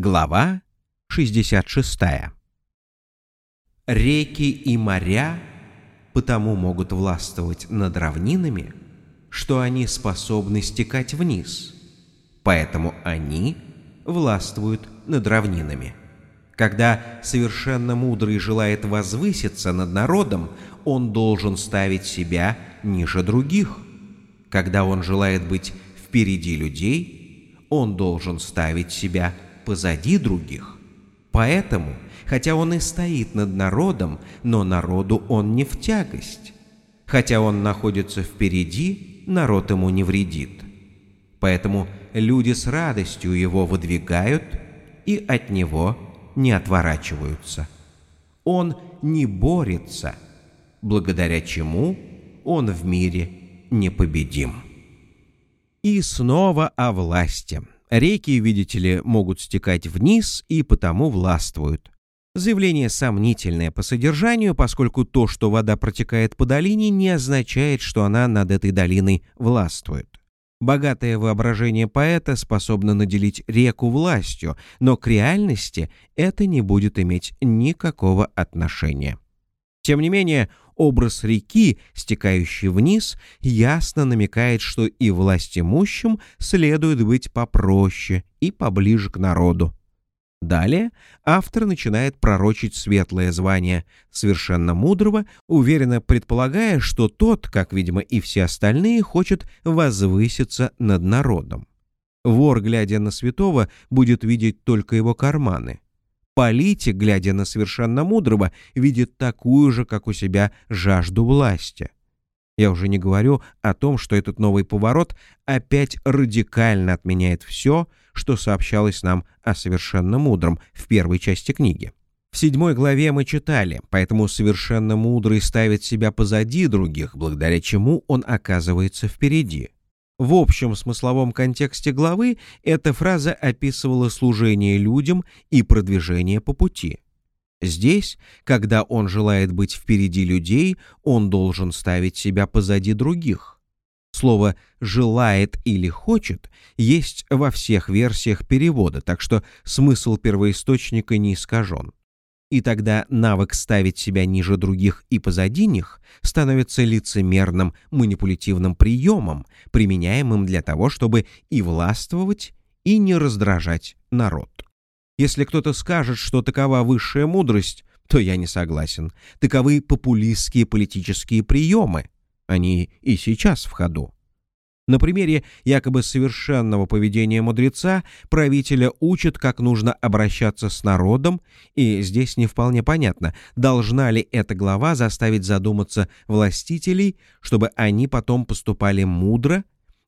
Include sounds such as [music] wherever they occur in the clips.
Глава 66. Реки и моря потому могут властвовать над равнинами, что они способны стекать вниз, поэтому они властвуют над равнинами. Когда совершенно мудрый желает возвыситься над народом, он должен ставить себя ниже других. Когда он желает быть впереди людей, он должен ставить себя позади других. Поэтому, хотя он и стоит над народом, но народу он не в тягость. Хотя он находится впереди, народ ему не вредит. Поэтому люди с радостью его выдвигают и от него не отворачиваются. Он не борется, благодаря чему он в мире непобедим. И снова о власти. Реки, видите ли, могут стекать вниз и потому властвуют. Заявление сомнительное по содержанию, поскольку то, что вода протекает по долине, не означает, что она над этой долиной властвует. Богатое воображение поэта способно наделить реку властью, но к реальности это не будет иметь никакого отношения. Тем не менее, образ реки, стекающей вниз, ясно намекает, что и власть имущим следует быть попроще и поближе к народу. Далее автор начинает пророчить светлое звание совершенно мудрого, уверенно предполагая, что тот, как, видимо, и все остальные, хочет возвыситься над народом. Вор, глядя на святого, будет видеть только его карманы. Политик, глядя на совершенно мудрого, видит такую же, как у себя, жажду власти. Я уже не говорю о том, что этот новый поворот опять радикально отменяет все, что сообщалось нам о совершенно мудром в первой части книги. В седьмой главе мы читали, поэтому совершенно мудрый ставит себя позади других, благодаря чему он оказывается впереди. В общем смысловом контексте главы эта фраза описывала служение людям и продвижение по пути. Здесь, когда он желает быть впереди людей, он должен ставить себя позади других. Слово «желает» или «хочет» есть во всех версиях перевода, так что смысл первоисточника не искажен и тогда навык ставить себя ниже других и позади них становится лицемерным манипулятивным приемом, применяемым для того, чтобы и властвовать, и не раздражать народ. Если кто-то скажет, что такова высшая мудрость, то я не согласен. Таковы популистские политические приемы. Они и сейчас в ходу. На примере якобы совершенного поведения мудреца правителя учат, как нужно обращаться с народом, и здесь не вполне понятно, должна ли эта глава заставить задуматься властителей, чтобы они потом поступали мудро,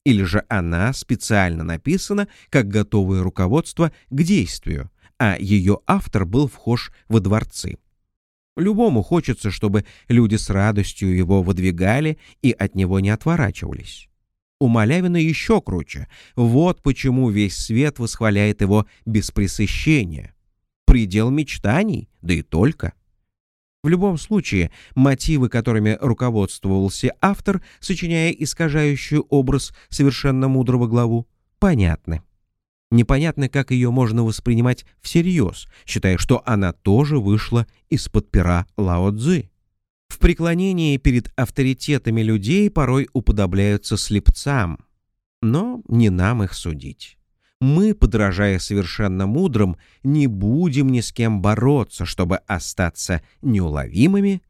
или же она специально написана как готовое руководство к действию, а ее автор был вхож во дворцы. Любому хочется, чтобы люди с радостью его выдвигали и от него не отворачивались. У Малявина еще круче. Вот почему весь свет восхваляет его без пресыщения. Предел мечтаний, да и только. В любом случае, мотивы, которыми руководствовался автор, сочиняя искажающий образ совершенно мудрого главу, понятны. Непонятно, как ее можно воспринимать всерьез, считая, что она тоже вышла из-под пера Лао Цзы. В преклонении перед авторитетами людей порой уподобляются слепцам, но не нам их судить. Мы, подражая совершенно мудрым, не будем ни с кем бороться, чтобы остаться неуловимыми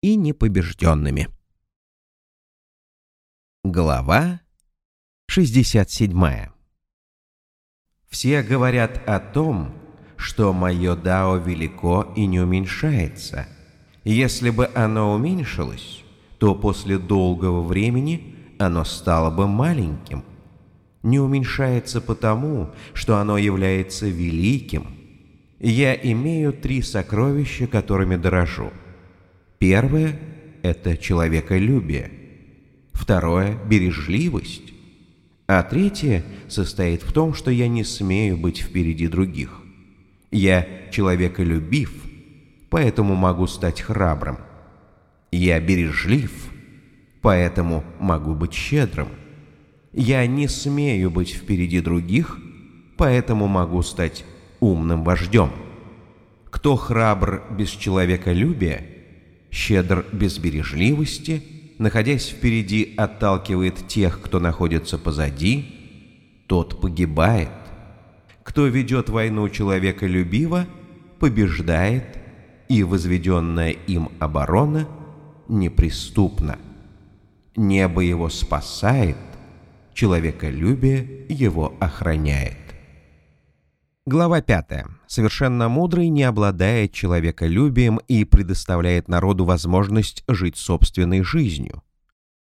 и непобежденными. Глава 67 Все говорят о том, что мое дао велико и не уменьшается — если бы оно уменьшилось, то после долгого времени оно стало бы маленьким. Не уменьшается потому, что оно является великим. Я имею три сокровища, которыми дорожу. Первое — это человеколюбие. Второе — бережливость. А третье состоит в том, что я не смею быть впереди других. Я человеколюбив — поэтому могу стать храбрым. Я бережлив, поэтому могу быть щедрым. Я не смею быть впереди других, поэтому могу стать умным вождем. Кто храбр без человеколюбия, щедр без бережливости, находясь впереди, отталкивает тех, кто находится позади, тот погибает. Кто ведет войну человеколюбиво, побеждает, и возведенная им оборона неприступна. Небо его спасает, человеколюбие его охраняет. Глава 5. Совершенно мудрый не обладает человеколюбием и предоставляет народу возможность жить собственной жизнью.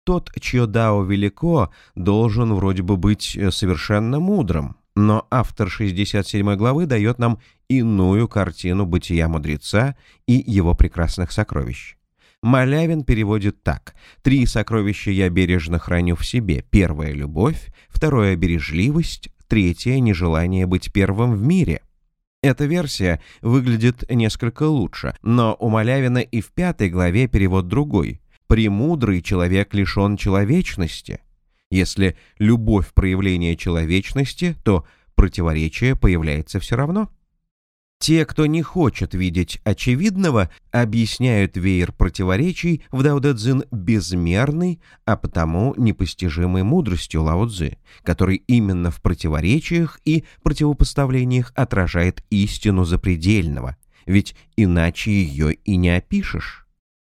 Тот, чье дао велико, должен вроде бы быть э, совершенно мудрым, но автор 67 главы дает нам иную картину бытия мудреца и его прекрасных сокровищ. Малявин переводит так. «Три сокровища я бережно храню в себе. Первое — любовь, второе — бережливость, третье — нежелание быть первым в мире». Эта версия выглядит несколько лучше, но у Малявина и в пятой главе перевод другой. «Премудрый человек лишен человечности». Если любовь — проявление человечности, то противоречие появляется все равно. Те, кто не хочет видеть очевидного, объясняют веер противоречий в Дао-Дэ-Цзин безмерной, а потому непостижимой мудростью Лао-Цзы, который именно в противоречиях и противопоставлениях отражает истину запредельного, ведь иначе ее и не опишешь.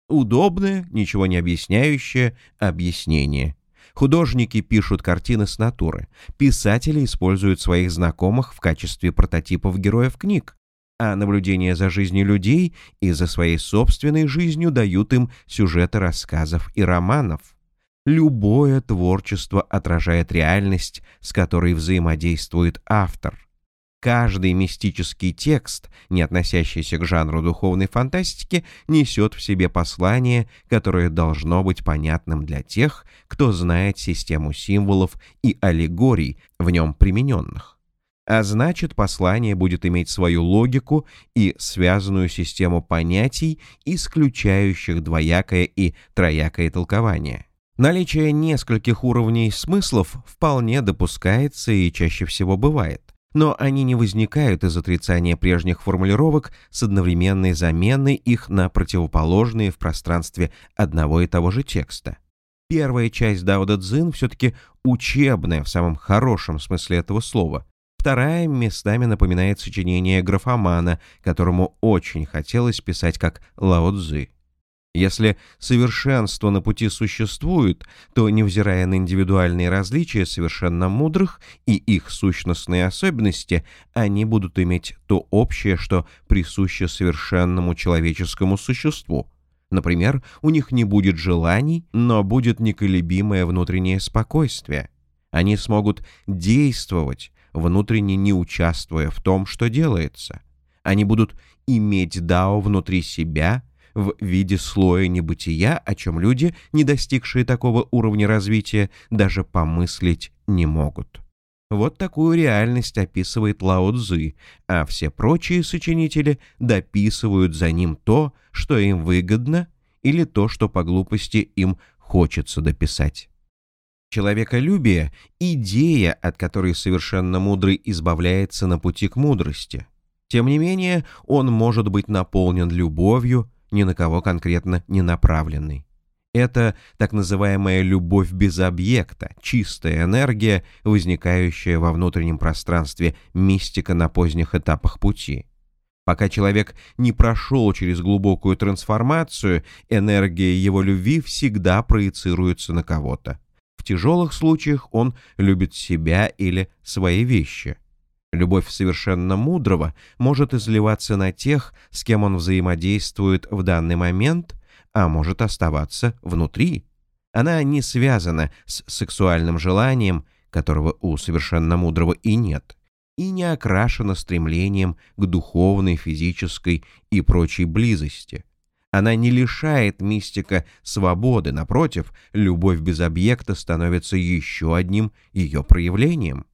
Удобное, ничего не объясняющее объяснение. Художники пишут картины с натуры, писатели используют своих знакомых в качестве прототипов героев книг, а наблюдения за жизнью людей и за своей собственной жизнью дают им сюжеты рассказов и романов. Любое творчество отражает реальность, с которой взаимодействует автор. Каждый мистический текст, не относящийся к жанру духовной фантастики, несет в себе послание, которое должно быть понятным для тех, кто знает систему символов и аллегорий в нем примененных а значит послание будет иметь свою логику и связанную систему понятий, исключающих двоякое и троякое толкование. Наличие нескольких уровней смыслов вполне допускается и чаще всего бывает, но они не возникают из отрицания прежних формулировок с одновременной заменой их на противоположные в пространстве одного и того же текста. Первая часть Дао Дэ Цзин все-таки учебная в самом хорошем смысле этого слова, Вторая местами напоминает сочинение графомана, которому очень хотелось писать как Лао Цзы. Если совершенство на пути существует, то, невзирая на индивидуальные различия совершенно мудрых и их сущностные особенности, они будут иметь то общее, что присуще совершенному человеческому существу. Например, у них не будет желаний, но будет неколебимое внутреннее спокойствие. Они смогут действовать, внутренне не участвуя в том, что делается. Они будут иметь дао внутри себя в виде слоя небытия, о чем люди, не достигшие такого уровня развития, даже помыслить не могут. Вот такую реальность описывает Лао Цзы, а все прочие сочинители дописывают за ним то, что им выгодно, или то, что по глупости им хочется дописать. Человеколюбие — идея, от которой совершенно мудрый избавляется на пути к мудрости. Тем не менее, он может быть наполнен любовью, ни на кого конкретно не направленной. Это так называемая любовь без объекта, чистая энергия, возникающая во внутреннем пространстве мистика на поздних этапах пути. Пока человек не прошел через глубокую трансформацию, энергия его любви всегда проецируется на кого-то. В тяжелых случаях он любит себя или свои вещи. Любовь совершенно мудрого может изливаться на тех, с кем он взаимодействует в данный момент, а может оставаться внутри. Она не связана с сексуальным желанием, которого у совершенно мудрого и нет, и не окрашена стремлением к духовной, физической и прочей близости. Она не лишает мистика свободы, напротив, любовь без объекта становится еще одним ее проявлением.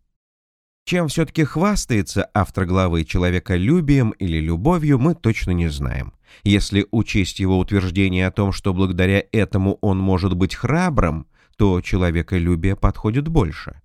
Чем все-таки хвастается автор главы человеколюбием или любовью, мы точно не знаем. Если учесть его утверждение о том, что благодаря этому он может быть храбрым, то человеколюбие подходит больше.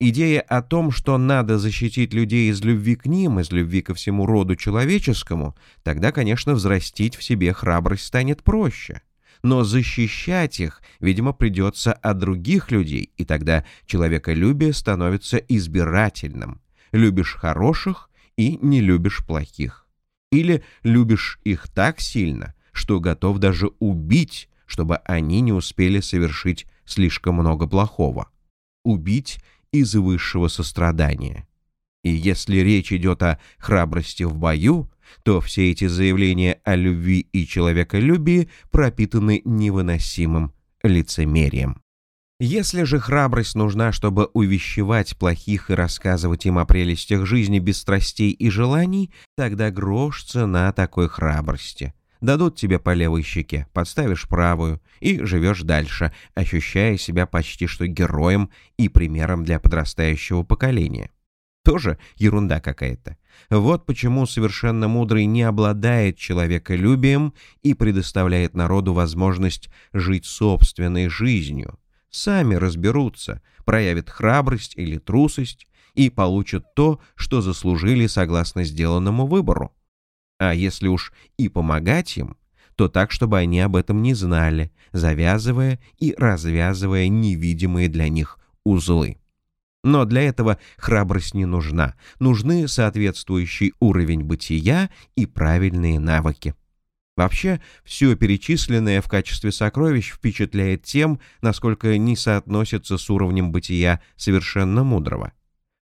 Идея о том, что надо защитить людей из любви к ним, из любви ко всему роду человеческому, тогда, конечно, взрастить в себе храбрость станет проще. Но защищать их, видимо, придется от других людей, и тогда человеколюбие становится избирательным. Любишь хороших и не любишь плохих. Или любишь их так сильно, что готов даже убить, чтобы они не успели совершить слишком много плохого. Убить из высшего сострадания. И если речь идет о храбрости в бою, то все эти заявления о любви и человеколюбии пропитаны невыносимым лицемерием. Если же храбрость нужна, чтобы увещевать плохих и рассказывать им о прелестях жизни без страстей и желаний, тогда грош цена такой храбрости. Дадут тебе по левой щеке, подставишь правую и живешь дальше, ощущая себя почти что героем и примером для подрастающего поколения. Тоже ерунда какая-то. Вот почему совершенно мудрый не обладает человеколюбием и предоставляет народу возможность жить собственной жизнью. Сами разберутся, проявят храбрость или трусость и получат то, что заслужили согласно сделанному выбору. А если уж и помогать им, то так, чтобы они об этом не знали, завязывая и развязывая невидимые для них узлы. Но для этого храбрость не нужна. Нужны соответствующий уровень бытия и правильные навыки. Вообще, все перечисленное в качестве сокровищ впечатляет тем, насколько не соотносится с уровнем бытия совершенно мудрого.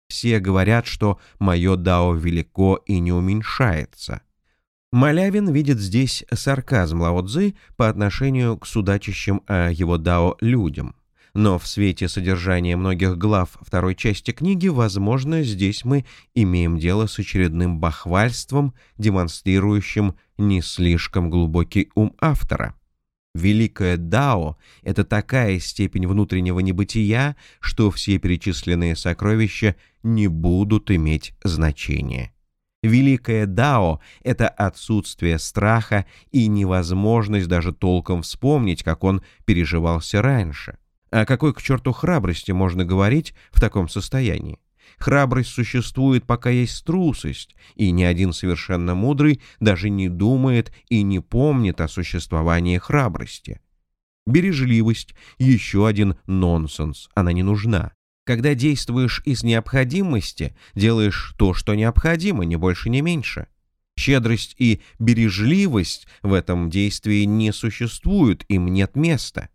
Все говорят, что мое дао велико и не уменьшается. Малявин видит здесь сарказм Лао Цзы по отношению к судачащим о его дао людям. Но в свете содержания многих глав второй части книги, возможно, здесь мы имеем дело с очередным бахвальством, демонстрирующим не слишком глубокий ум автора. Великое Дао — это такая степень внутреннего небытия, что все перечисленные сокровища не будут иметь значения. Великое Дао — это отсутствие страха и невозможность даже толком вспомнить, как он переживался раньше. О какой к черту храбрости можно говорить в таком состоянии? Храбрость существует, пока есть трусость, и ни один совершенно мудрый даже не думает и не помнит о существовании храбрости. Бережливость — еще один нонсенс, она не нужна. Когда действуешь из необходимости, делаешь то, что необходимо, ни больше, ни меньше. Щедрость и бережливость в этом действии не существуют, им нет места.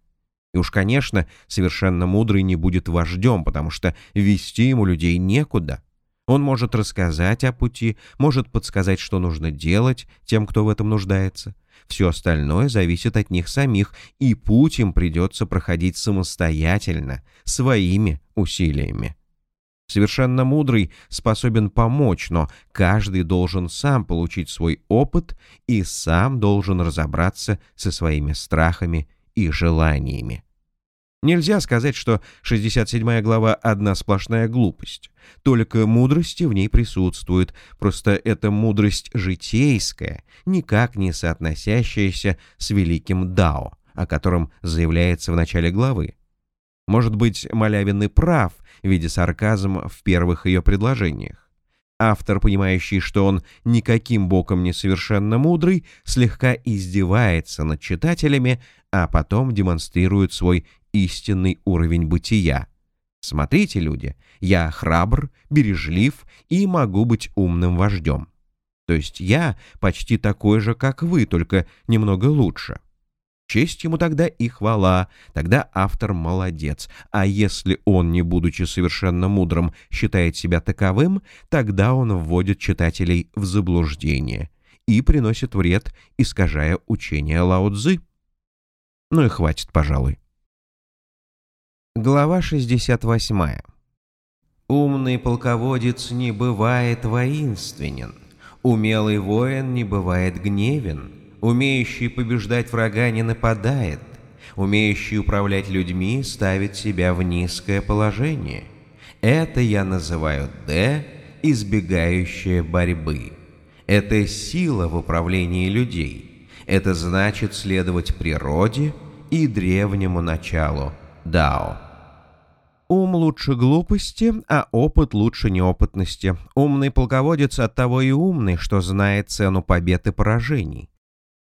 И уж, конечно, совершенно мудрый не будет вождем, потому что вести ему людей некуда. Он может рассказать о пути, может подсказать, что нужно делать тем, кто в этом нуждается. Все остальное зависит от них самих, и путь им придется проходить самостоятельно, своими усилиями. Совершенно мудрый способен помочь, но каждый должен сам получить свой опыт и сам должен разобраться со своими страхами и желаниями. Нельзя сказать, что 67 глава — одна сплошная глупость. Только мудрости в ней присутствует, просто это мудрость житейская, никак не соотносящаяся с великим Дао, о котором заявляется в начале главы. Может быть, Малявин и прав, видя сарказм в первых ее предложениях. Автор, понимающий, что он никаким боком не совершенно мудрый, слегка издевается над читателями, а потом демонстрирует свой истинный уровень бытия. Смотрите, люди, я храбр, бережлив и могу быть умным вождем. То есть я почти такой же, как вы, только немного лучше. Честь ему тогда и хвала, тогда автор молодец. А если он, не будучи совершенно мудрым, считает себя таковым, тогда он вводит читателей в заблуждение и приносит вред, искажая учение Лао Цзы. Ну и хватит, пожалуй. Глава 68. Умный полководец не бывает воинственен, умелый воин не бывает гневен, умеющий побеждать врага не нападает, умеющий управлять людьми ставит себя в низкое положение. Это я называю «Д», избегающая борьбы. Это сила в управлении людей. Это значит следовать природе и древнему началу – Дао. Ум лучше глупости, а опыт лучше неопытности. Умный полководец от того и умный, что знает цену побед и поражений.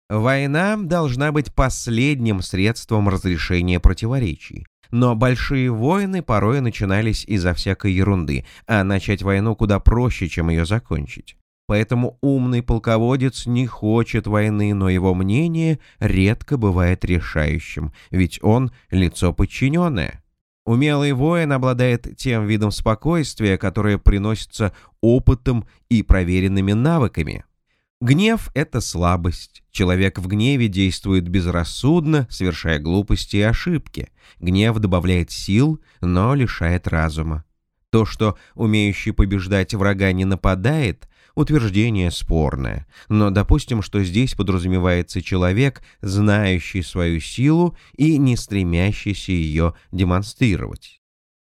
Война должна быть последним средством разрешения противоречий. Но большие войны порой начинались из-за всякой ерунды, а начать войну куда проще, чем ее закончить. Поэтому умный полководец не хочет войны, но его мнение редко бывает решающим, ведь он — лицо подчиненное. Умелый воин обладает тем видом спокойствия, которое приносится опытом и проверенными навыками. Гнев — это слабость. Человек в гневе действует безрассудно, совершая глупости и ошибки. Гнев добавляет сил, но лишает разума. То, что умеющий побеждать врага не нападает, утверждение спорное. Но допустим, что здесь подразумевается человек, знающий свою силу и не стремящийся ее демонстрировать.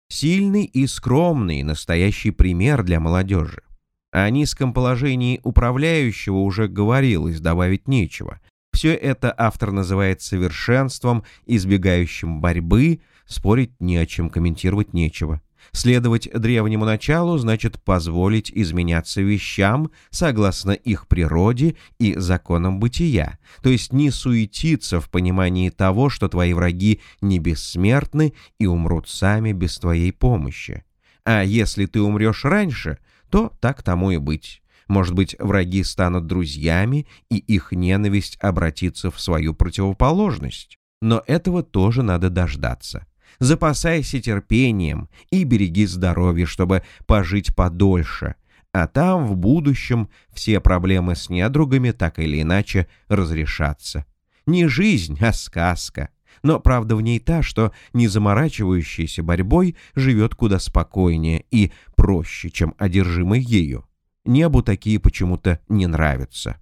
Сильный и скромный – настоящий пример для молодежи. О низком положении управляющего уже говорилось, добавить нечего. Все это автор называет совершенством, избегающим борьбы, спорить не о чем, комментировать нечего. Следовать древнему началу значит позволить изменяться вещам согласно их природе и законам бытия, то есть не суетиться в понимании того, что твои враги не бессмертны и умрут сами без твоей помощи. А если ты умрешь раньше – то так тому и быть. Может быть, враги станут друзьями, и их ненависть обратится в свою противоположность. Но этого тоже надо дождаться. Запасайся терпением и береги здоровье, чтобы пожить подольше. А там, в будущем, все проблемы с недругами так или иначе разрешатся. Не жизнь, а сказка. Но правда в ней та, что не заморачивающийся борьбой живет куда спокойнее и проще, чем одержимый ею. Небу такие почему-то не нравятся.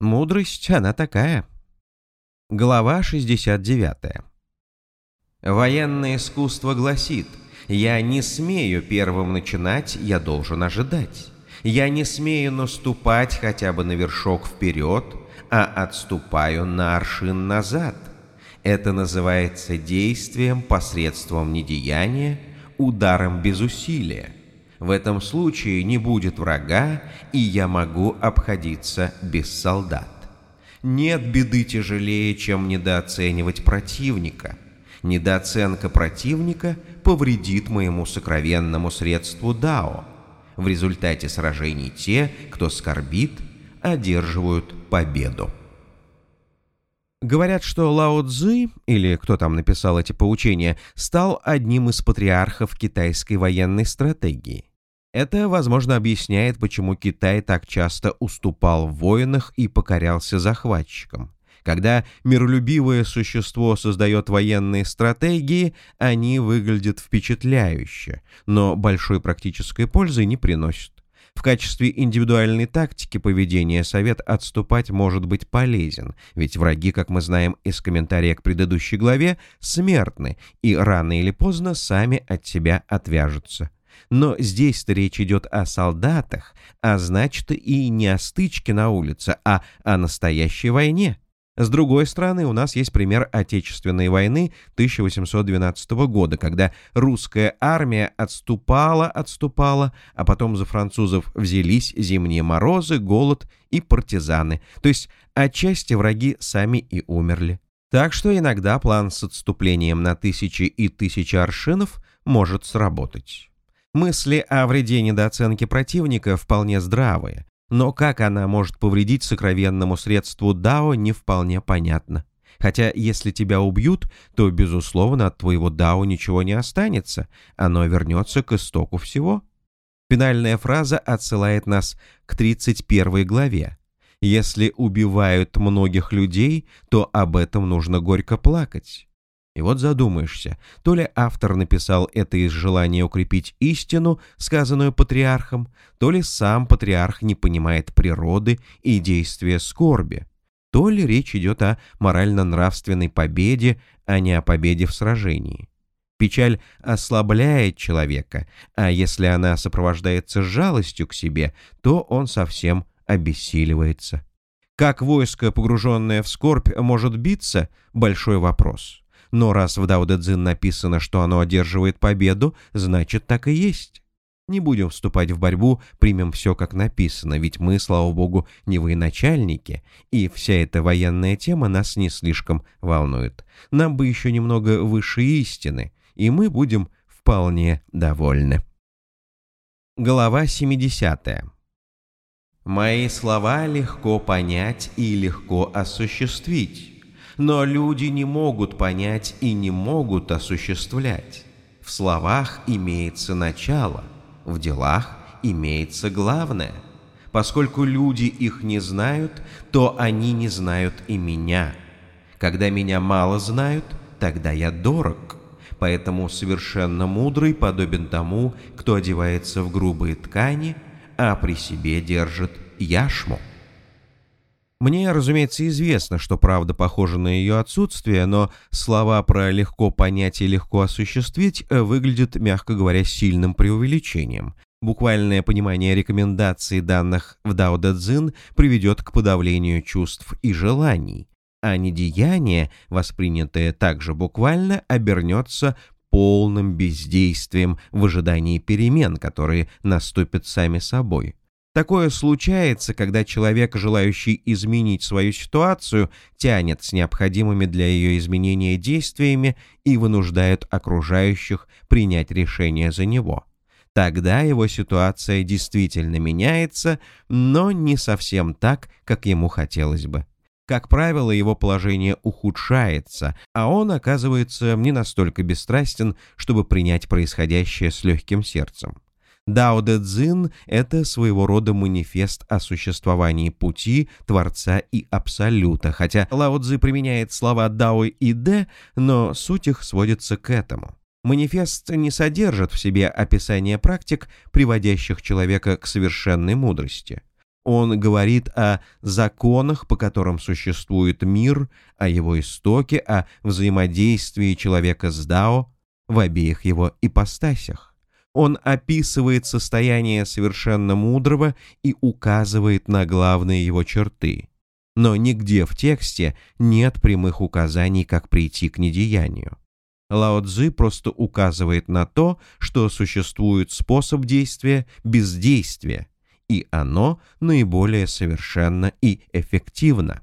Мудрость она такая. Глава 69. Военное искусство гласит, «Я не смею первым начинать, я должен ожидать. Я не смею наступать хотя бы на вершок вперед, а отступаю на аршин назад». Это называется действием посредством недеяния, ударом без усилия. В этом случае не будет врага, и я могу обходиться без солдат. Нет беды тяжелее, чем недооценивать противника. Недооценка противника повредит моему сокровенному средству Дао. В результате сражений те, кто скорбит, одерживают победу. Говорят, что Лао Цзы, или кто там написал эти поучения, стал одним из патриархов китайской военной стратегии. Это, возможно, объясняет, почему Китай так часто уступал в войнах и покорялся захватчикам. Когда миролюбивое существо создает военные стратегии, они выглядят впечатляюще, но большой практической пользы не приносят. В качестве индивидуальной тактики поведения совет отступать может быть полезен, ведь враги, как мы знаем из комментария к предыдущей главе, смертны и рано или поздно сами от себя отвяжутся. Но здесь-то речь идет о солдатах, а значит и не о стычке на улице, а о настоящей войне. С другой стороны, у нас есть пример Отечественной войны 1812 года, когда русская армия отступала, отступала, а потом за французов взялись зимние морозы, голод и партизаны. То есть отчасти враги сами и умерли. Так что иногда план с отступлением на тысячи и тысячи аршинов может сработать. Мысли о вреде недооценки противника вполне здравые, но как она может повредить сокровенному средству Дао, не вполне понятно. Хотя, если тебя убьют, то, безусловно, от твоего Дао ничего не останется, оно вернется к истоку всего. Финальная фраза отсылает нас к 31 главе. Если убивают многих людей, то об этом нужно горько плакать. И вот задумаешься, то ли автор написал это из желания укрепить истину, сказанную патриархом, то ли сам патриарх не понимает природы и действия скорби, то ли речь идет о морально-нравственной победе, а не о победе в сражении. Печаль ослабляет человека, а если она сопровождается жалостью к себе, то он совсем обессиливается. Как войско, погруженное в скорбь, может биться – большой вопрос. Но раз в Цзин написано, что оно одерживает победу, значит так и есть. Не будем вступать в борьбу, примем все как написано, ведь мы, слава богу, не военачальники, и вся эта военная тема нас не слишком волнует. Нам бы еще немного выше истины, и мы будем вполне довольны. Глава 70. Мои слова легко понять и легко осуществить, но люди не могут понять и не могут осуществлять. В словах имеется начало – в делах имеется главное. Поскольку люди их не знают, то они не знают и меня. Когда меня мало знают, тогда я дорог. Поэтому совершенно мудрый подобен тому, кто одевается в грубые ткани, а при себе держит яшму. Мне, разумеется, известно, что правда похожа на ее отсутствие, но слова про «легко понять» и «легко осуществить» выглядят, мягко говоря, сильным преувеличением. Буквальное понимание рекомендаций, данных в Дао Дэ Цзин, приведет к подавлению чувств и желаний, а недеяние, воспринятое также буквально, обернется полным бездействием в ожидании перемен, которые наступят сами собой. Такое случается, когда человек, желающий изменить свою ситуацию, тянет с необходимыми для ее изменения действиями и вынуждает окружающих принять решение за него. Тогда его ситуация действительно меняется, но не совсем так, как ему хотелось бы. Как правило, его положение ухудшается, а он оказывается не настолько бесстрастен, чтобы принять происходящее с легким сердцем. Дао Дэ Цзин — это своего рода манифест о существовании пути, Творца и Абсолюта, хотя Лао Цзи применяет слова Дао и Дэ, но суть их сводится к этому. Манифест не содержит в себе описание практик, приводящих человека к совершенной мудрости. Он говорит о законах, по которым существует мир, о его истоке, о взаимодействии человека с Дао в обеих его ипостасях. Он описывает состояние совершенно мудрого и указывает на главные его черты. Но нигде в тексте нет прямых указаний, как прийти к недеянию. Лао Цзы просто указывает на то, что существует способ действия бездействия, и оно наиболее совершенно и эффективно.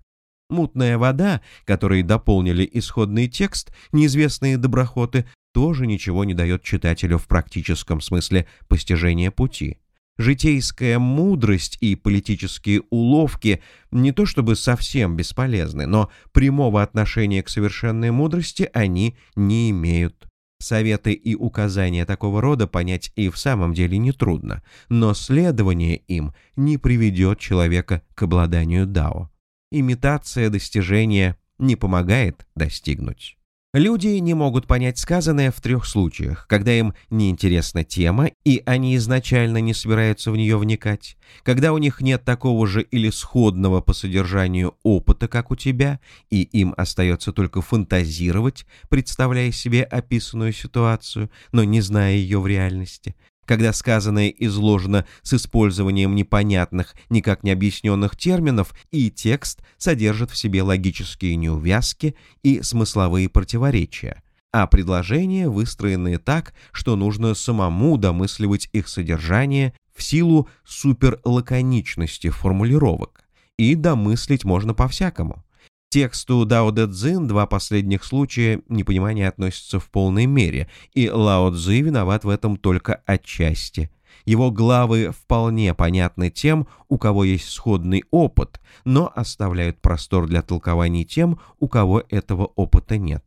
Мутная вода, которой дополнили исходный текст, неизвестные доброхоты, тоже ничего не дает читателю в практическом смысле постижения пути. Житейская мудрость и политические уловки не то чтобы совсем бесполезны, но прямого отношения к совершенной мудрости они не имеют. Советы и указания такого рода понять и в самом деле нетрудно, но следование им не приведет человека к обладанию дао. Имитация достижения не помогает достигнуть. Люди не могут понять сказанное в трех случаях, когда им неинтересна тема, и они изначально не собираются в нее вникать, когда у них нет такого же или сходного по содержанию опыта, как у тебя, и им остается только фантазировать, представляя себе описанную ситуацию, но не зная ее в реальности, когда сказанное изложено с использованием непонятных, никак не объясненных терминов, и текст содержит в себе логические неувязки и смысловые противоречия, а предложения выстроены так, что нужно самому домысливать их содержание в силу суперлаконичности формулировок, и домыслить можно по-всякому. Тексту Дао Дэ Цзин два последних случая непонимания относятся в полной мере, и Лао Цзи виноват в этом только отчасти. Его главы вполне понятны тем, у кого есть сходный опыт, но оставляют простор для толкований тем, у кого этого опыта нет.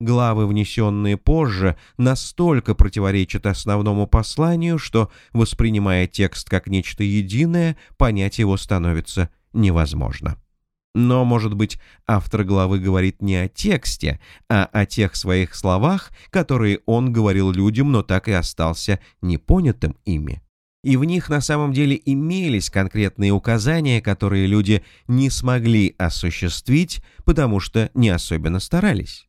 Главы, внесенные позже, настолько противоречат основному посланию, что, воспринимая текст как нечто единое, понять его становится невозможно. Но, может быть, автор главы говорит не о тексте, а о тех своих словах, которые он говорил людям, но так и остался непонятым ими. И в них на самом деле имелись конкретные указания, которые люди не смогли осуществить, потому что не особенно старались.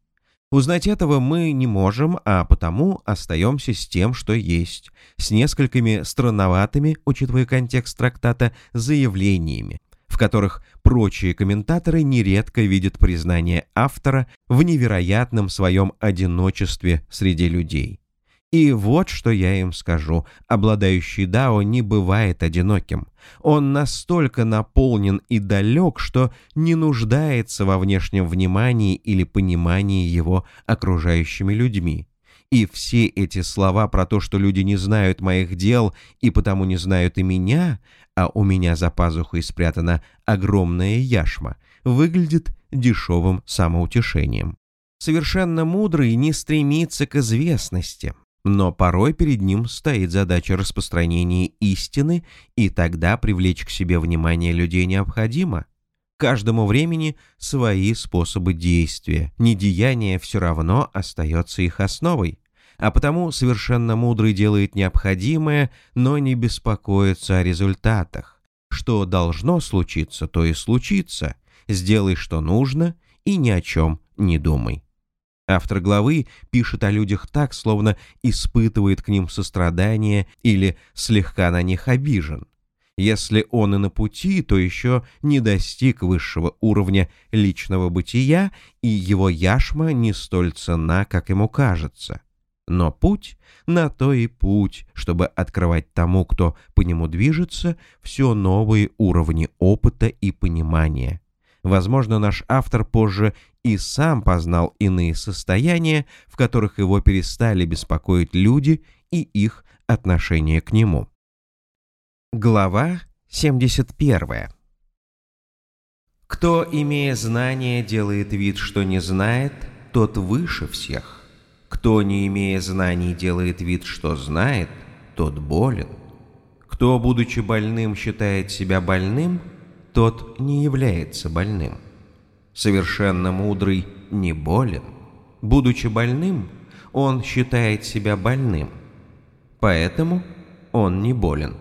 Узнать этого мы не можем, а потому остаемся с тем, что есть, с несколькими странноватыми, учитывая контекст трактата, заявлениями, в которых прочие комментаторы нередко видят признание автора в невероятном своем одиночестве среди людей. И вот что я им скажу. Обладающий Дао не бывает одиноким. Он настолько наполнен и далек, что не нуждается во внешнем внимании или понимании его окружающими людьми. И все эти слова про то, что люди не знают моих дел и потому не знают и меня, а у меня за пазухой спрятана огромная яшма, выглядит дешевым самоутешением. Совершенно мудрый не стремится к известности, но порой перед ним стоит задача распространения истины, и тогда привлечь к себе внимание людей необходимо. Каждому времени свои способы действия, недеяние все равно остается их основой. А потому совершенно мудрый делает необходимое, но не беспокоится о результатах. Что должно случиться, то и случится. Сделай, что нужно, и ни о чем не думай. Автор главы пишет о людях так, словно испытывает к ним сострадание или слегка на них обижен. Если он и на пути, то еще не достиг высшего уровня личного бытия, и его яшма не столь цена, как ему кажется. Но путь на то и путь, чтобы открывать тому, кто по нему движется, все новые уровни опыта и понимания. Возможно, наш автор позже и сам познал иные состояния, в которых его перестали беспокоить люди и их отношение к нему. Глава 71. Кто, имея знание, делает вид, что не знает, тот выше всех. Кто, не имея знаний, делает вид, что знает, тот болен. Кто, будучи больным, считает себя больным, тот не является больным. Совершенно мудрый не болен. Будучи больным, он считает себя больным. Поэтому он не болен.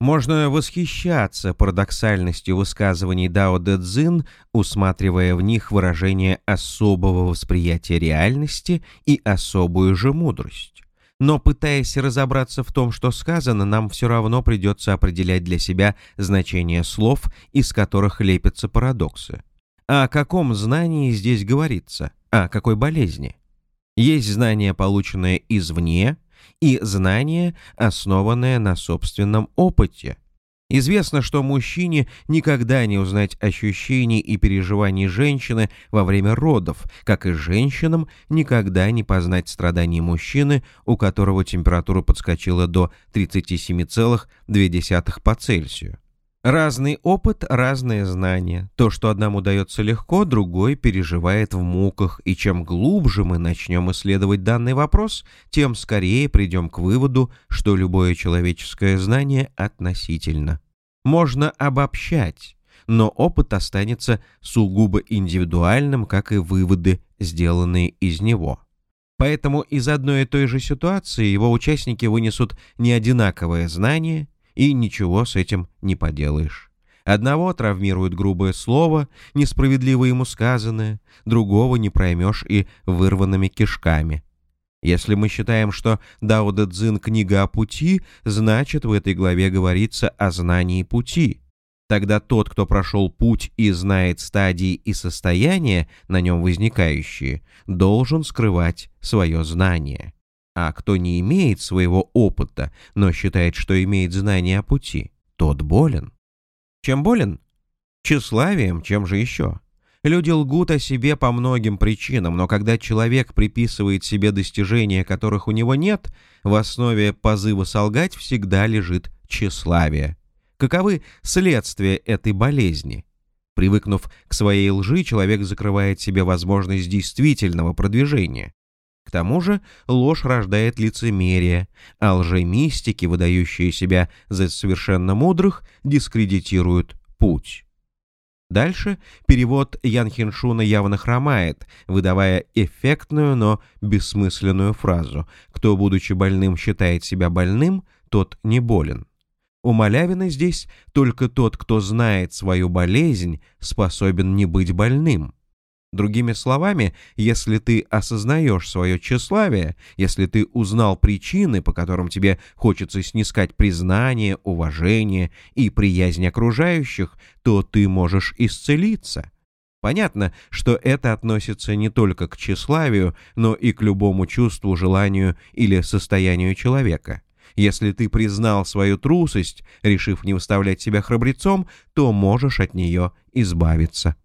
Можно восхищаться парадоксальностью высказываний Дао Дэ Цзин, усматривая в них выражение особого восприятия реальности и особую же мудрость. Но пытаясь разобраться в том, что сказано, нам все равно придется определять для себя значение слов, из которых лепятся парадоксы. О каком знании здесь говорится? О какой болезни? Есть знание, полученное извне, и знание, основанное на собственном опыте. Известно, что мужчине никогда не узнать ощущений и переживаний женщины во время родов, как и женщинам никогда не познать страданий мужчины, у которого температура подскочила до 37,2 по Цельсию. Разный опыт, разные знания. То, что одному дается легко, другой переживает в муках, и чем глубже мы начнем исследовать данный вопрос, тем скорее придем к выводу, что любое человеческое знание относительно. Можно обобщать, но опыт останется сугубо индивидуальным, как и выводы, сделанные из него. Поэтому из одной и той же ситуации его участники вынесут не одинаковое знание – и ничего с этим не поделаешь. Одного травмирует грубое слово, несправедливо ему сказанное, другого не проймешь и вырванными кишками. Если мы считаем, что Дао Цзин книга о пути, значит в этой главе говорится о знании пути. Тогда тот, кто прошел путь и знает стадии и состояния, на нем возникающие, должен скрывать свое знание. А кто не имеет своего опыта, но считает, что имеет знания о пути, тот болен. Чем болен? Тщеславием, чем же еще? Люди лгут о себе по многим причинам, но когда человек приписывает себе достижения, которых у него нет, в основе позыва солгать всегда лежит тщеславие. Каковы следствия этой болезни? Привыкнув к своей лжи, человек закрывает себе возможность действительного продвижения. Тому же ложь рождает лицемерие, а лжемистики, выдающие себя за совершенно мудрых, дискредитируют путь. Дальше перевод Ян Хиншуна явно хромает, выдавая эффектную, но бессмысленную фразу «Кто, будучи больным, считает себя больным, тот не болен». У Малявина здесь только тот, кто знает свою болезнь, способен не быть больным. Другими словами, если ты осознаешь свое тщеславие, если ты узнал причины, по которым тебе хочется снискать признание, уважение и приязнь окружающих, то ты можешь исцелиться. Понятно, что это относится не только к тщеславию, но и к любому чувству, желанию или состоянию человека. Если ты признал свою трусость, решив не выставлять себя храбрецом, то можешь от нее избавиться.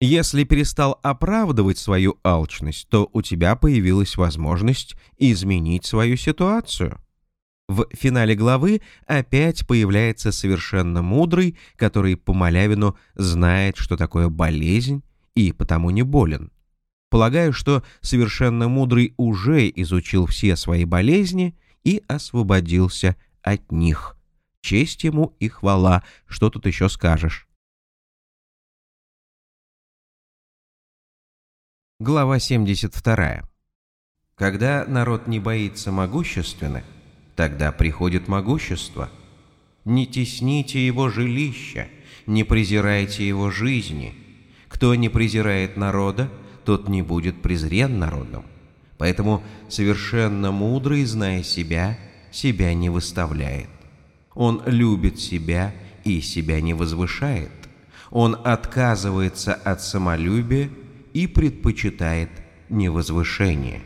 Если перестал оправдывать свою алчность, то у тебя появилась возможность изменить свою ситуацию. В финале главы опять появляется совершенно мудрый, который по Малявину знает, что такое болезнь, и потому не болен. Полагаю, что совершенно мудрый уже изучил все свои болезни и освободился от них. Честь ему и хвала, что тут еще скажешь. Глава 72. Когда народ не боится могущественных, тогда приходит могущество. Не тесните его жилища, не презирайте его жизни. Кто не презирает народа, тот не будет презрен народом. Поэтому совершенно мудрый, зная себя, себя не выставляет. Он любит себя и себя не возвышает. Он отказывается от самолюбия и предпочитает невозвышение.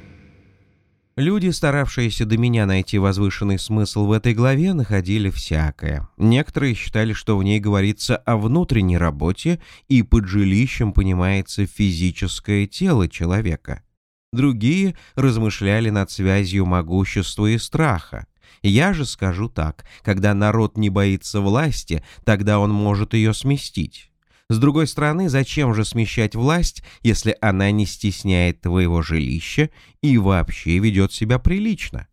Люди, старавшиеся до меня найти возвышенный смысл в этой главе, находили всякое. Некоторые считали, что в ней говорится о внутренней работе, и под жилищем понимается физическое тело человека. Другие размышляли над связью могущества и страха. Я же скажу так, когда народ не боится власти, тогда он может ее сместить. С другой стороны, зачем же смещать власть, если она не стесняет твоего жилища и вообще ведет себя прилично?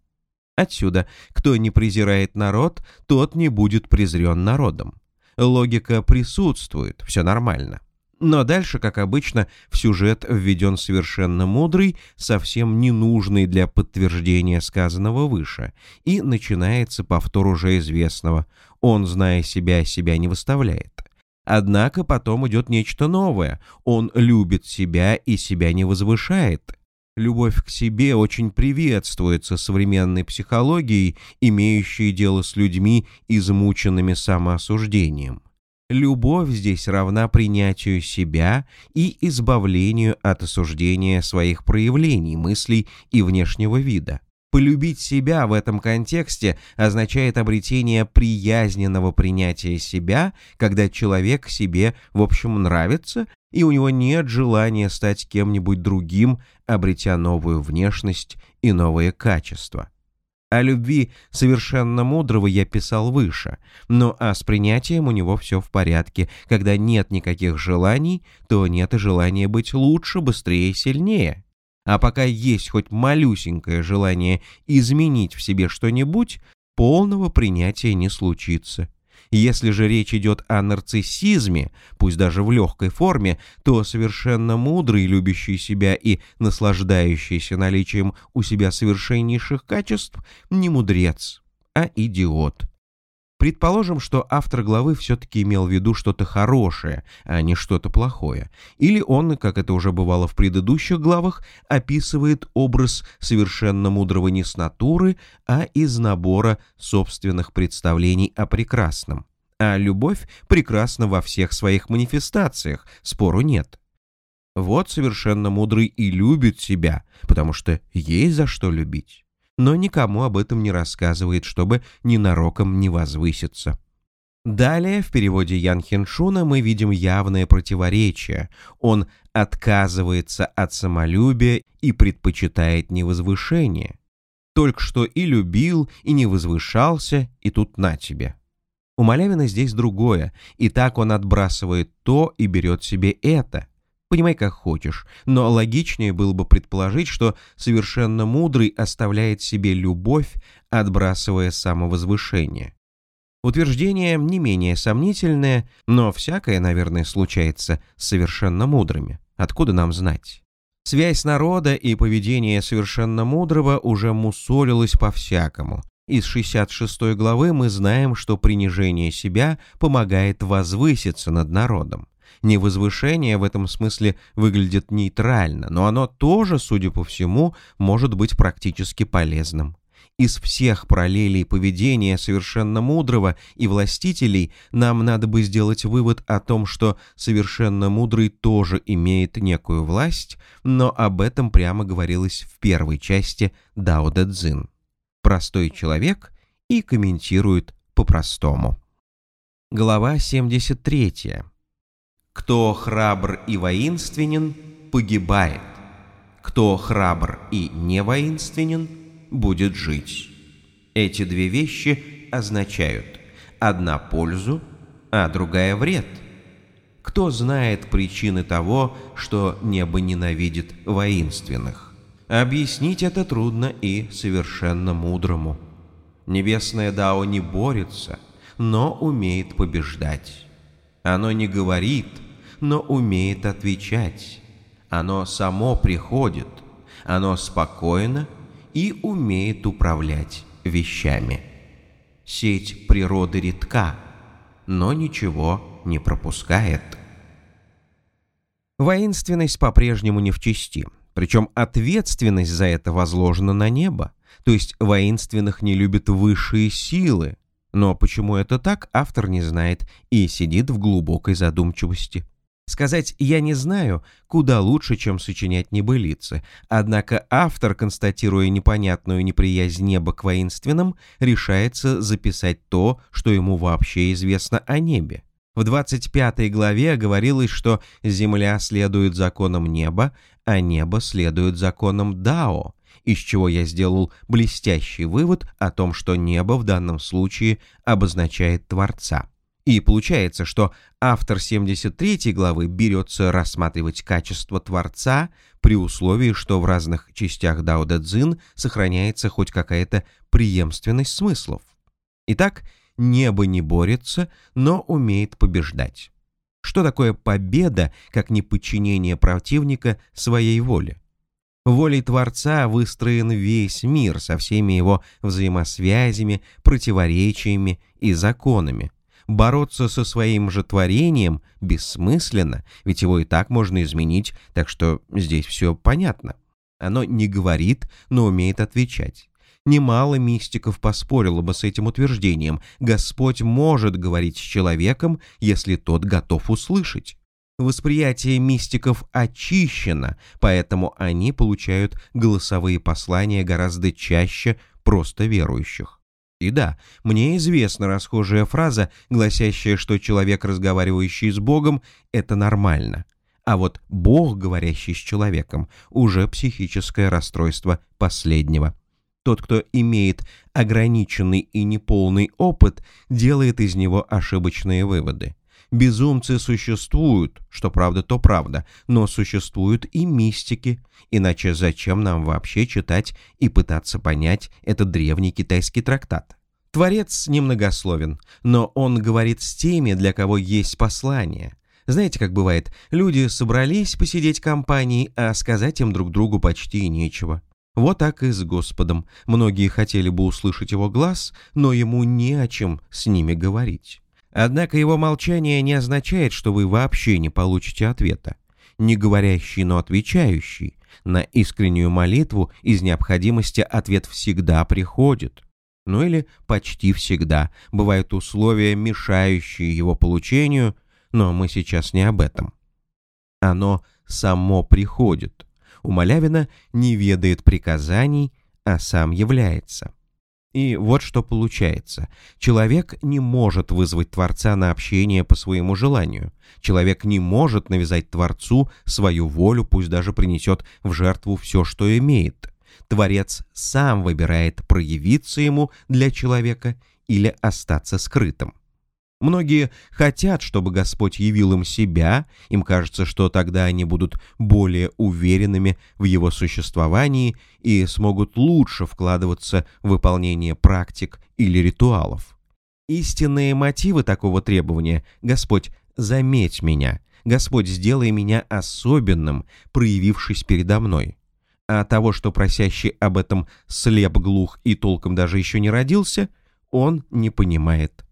Отсюда, кто не презирает народ, тот не будет презрен народом. Логика присутствует, все нормально. Но дальше, как обычно, в сюжет введен совершенно мудрый, совсем ненужный для подтверждения сказанного выше, и начинается повтор уже известного. Он, зная себя, себя не выставляет. Однако потом идет нечто новое. Он любит себя и себя не возвышает. Любовь к себе очень приветствуется современной психологией, имеющей дело с людьми, измученными самоосуждением. Любовь здесь равна принятию себя и избавлению от осуждения своих проявлений, мыслей и внешнего вида. Полюбить себя в этом контексте означает обретение приязненного принятия себя, когда человек себе, в общем, нравится, и у него нет желания стать кем-нибудь другим, обретя новую внешность и новые качества. О любви совершенно мудрого я писал выше, но а с принятием у него все в порядке. Когда нет никаких желаний, то нет и желания быть лучше, быстрее и сильнее. А пока есть хоть малюсенькое желание изменить в себе что-нибудь, полного принятия не случится. Если же речь идет о нарциссизме, пусть даже в легкой форме, то совершенно мудрый, любящий себя и наслаждающийся наличием у себя совершеннейших качеств не мудрец, а идиот. Предположим, что автор главы все-таки имел в виду что-то хорошее, а не что-то плохое. Или он, как это уже бывало в предыдущих главах, описывает образ совершенно мудрого не с натуры, а из набора собственных представлений о прекрасном. А любовь прекрасна во всех своих манифестациях, спору нет. Вот совершенно мудрый и любит себя, потому что есть за что любить но никому об этом не рассказывает, чтобы ненароком не возвыситься. Далее в переводе Ян Хиншуна мы видим явное противоречие. Он отказывается от самолюбия и предпочитает невозвышение. Только что и любил, и не возвышался, и тут на тебе. У Малявина здесь другое, и так он отбрасывает то и берет себе это – Понимай, как хочешь, но логичнее было бы предположить, что совершенно мудрый оставляет себе любовь, отбрасывая самовозвышение. Утверждение не менее сомнительное, но всякое, наверное, случается с совершенно мудрыми. Откуда нам знать? Связь народа и поведение совершенно мудрого уже мусолилась по-всякому. Из 66 главы мы знаем, что принижение себя помогает возвыситься над народом. Невозвышение в этом смысле выглядит нейтрально, но оно тоже, судя по всему, может быть практически полезным. Из всех параллелей поведения совершенно мудрого и властителей нам надо бы сделать вывод о том, что совершенно мудрый тоже имеет некую власть, но об этом прямо говорилось в первой части Дао Дэ Цзин. Простой человек и комментирует по-простому. Глава 73. Кто храбр и воинственен, погибает. Кто храбр и не воинственен, будет жить. Эти две вещи означают одна пользу, а другая вред. Кто знает причины того, что небо ненавидит воинственных? Объяснить это трудно и совершенно мудрому. Небесное Дао не борется, но умеет побеждать. Оно не говорит, но умеет отвечать. Оно само приходит, оно спокойно и умеет управлять вещами. Сеть природы редка, но ничего не пропускает. Воинственность по-прежнему не в чести, причем ответственность за это возложена на небо, то есть воинственных не любят высшие силы. Но почему это так, автор не знает и сидит в глубокой задумчивости. Сказать «я не знаю» куда лучше, чем сочинять небылицы, однако автор, констатируя непонятную неприязнь неба к воинственным, решается записать то, что ему вообще известно о небе. В 25 главе говорилось, что Земля следует законам неба, а небо следует законам Дао, из чего я сделал блестящий вывод о том, что небо в данном случае обозначает Творца. И получается, что автор 73 главы берется рассматривать качество Творца при условии, что в разных частях Дао Дэ Цзин сохраняется хоть какая-то преемственность смыслов. Итак, небо не борется, но умеет побеждать. Что такое победа, как не подчинение противника своей воле? Волей Творца выстроен весь мир со всеми его взаимосвязями, противоречиями и законами бороться со своим же творением бессмысленно, ведь его и так можно изменить, так что здесь все понятно. Оно не говорит, но умеет отвечать. Немало мистиков поспорило бы с этим утверждением. Господь может говорить с человеком, если тот готов услышать. Восприятие мистиков очищено, поэтому они получают голосовые послания гораздо чаще просто верующих. И да, мне известна расхожая фраза, гласящая, что человек, разговаривающий с Богом, это нормально. А вот Бог, говорящий с человеком, уже психическое расстройство последнего. Тот, кто имеет ограниченный и неполный опыт, делает из него ошибочные выводы. Безумцы существуют, что правда, то правда, но существуют и мистики, иначе зачем нам вообще читать и пытаться понять этот древний китайский трактат? Творец немногословен, но он говорит с теми, для кого есть послание. Знаете, как бывает, люди собрались посидеть компанией, а сказать им друг другу почти нечего. Вот так и с Господом. Многие хотели бы услышать его глаз, но ему не о чем с ними говорить. Однако его молчание не означает, что вы вообще не получите ответа. Не говорящий, но отвечающий. На искреннюю молитву из необходимости ответ всегда приходит. Ну или почти всегда. Бывают условия, мешающие его получению, но мы сейчас не об этом. Оно само приходит. У Малявина не ведает приказаний, а сам является. И вот что получается. Человек не может вызвать Творца на общение по своему желанию. Человек не может навязать Творцу свою волю, пусть даже принесет в жертву все, что имеет. Творец сам выбирает проявиться ему для человека или остаться скрытым. Многие хотят, чтобы Господь явил им себя, им кажется, что тогда они будут более уверенными в его существовании и смогут лучше вкладываться в выполнение практик или ритуалов. Истинные мотивы такого требования «Господь, заметь меня», «Господь, сделай меня особенным, проявившись передо мной». А того, что просящий об этом слеп, глух и толком даже еще не родился, он не понимает.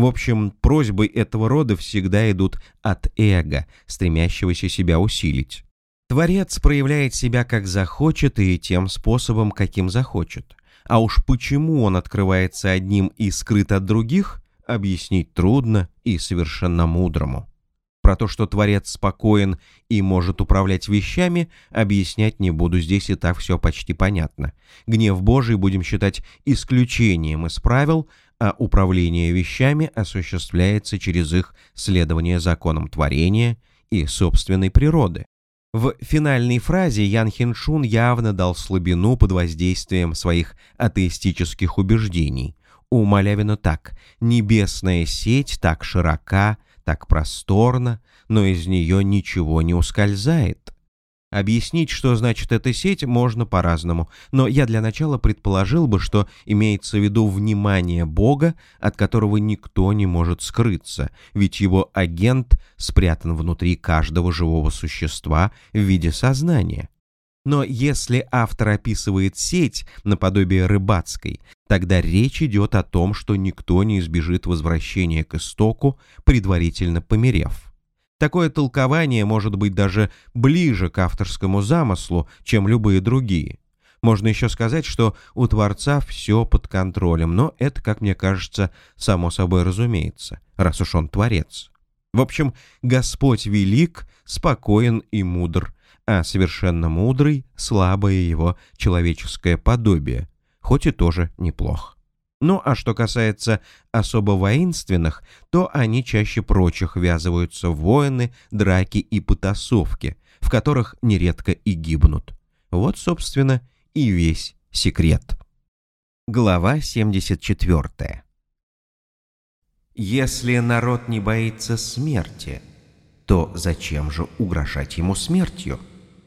В общем, просьбы этого рода всегда идут от эго, стремящегося себя усилить. Творец проявляет себя как захочет и тем способом, каким захочет. А уж почему он открывается одним и скрыт от других, объяснить трудно и совершенно мудрому. Про то, что Творец спокоен и может управлять вещами, объяснять не буду, здесь и так все почти понятно. Гнев Божий будем считать исключением из правил, а управление вещами осуществляется через их следование законам творения и собственной природы. В финальной фразе Ян Хиншун явно дал слабину под воздействием своих атеистических убеждений. У Малявина так «небесная сеть так широка, так просторна, но из нее ничего не ускользает». Объяснить, что значит эта сеть, можно по-разному, но я для начала предположил бы, что имеется в виду внимание Бога, от которого никто не может скрыться, ведь его агент спрятан внутри каждого живого существа в виде сознания. Но если автор описывает сеть наподобие рыбацкой, тогда речь идет о том, что никто не избежит возвращения к истоку, предварительно померев. Такое толкование может быть даже ближе к авторскому замыслу, чем любые другие. Можно еще сказать, что у Творца все под контролем, но это, как мне кажется, само собой разумеется, раз уж он Творец. В общем, Господь велик, спокоен и мудр, а совершенно мудрый — слабое его человеческое подобие, хоть и тоже неплохо. Ну а что касается особо воинственных, то они чаще прочих ввязываются в воины, драки и потасовки, в которых нередко и гибнут. Вот, собственно, и весь секрет. Глава 74. Если народ не боится смерти, то зачем же угрожать ему смертью?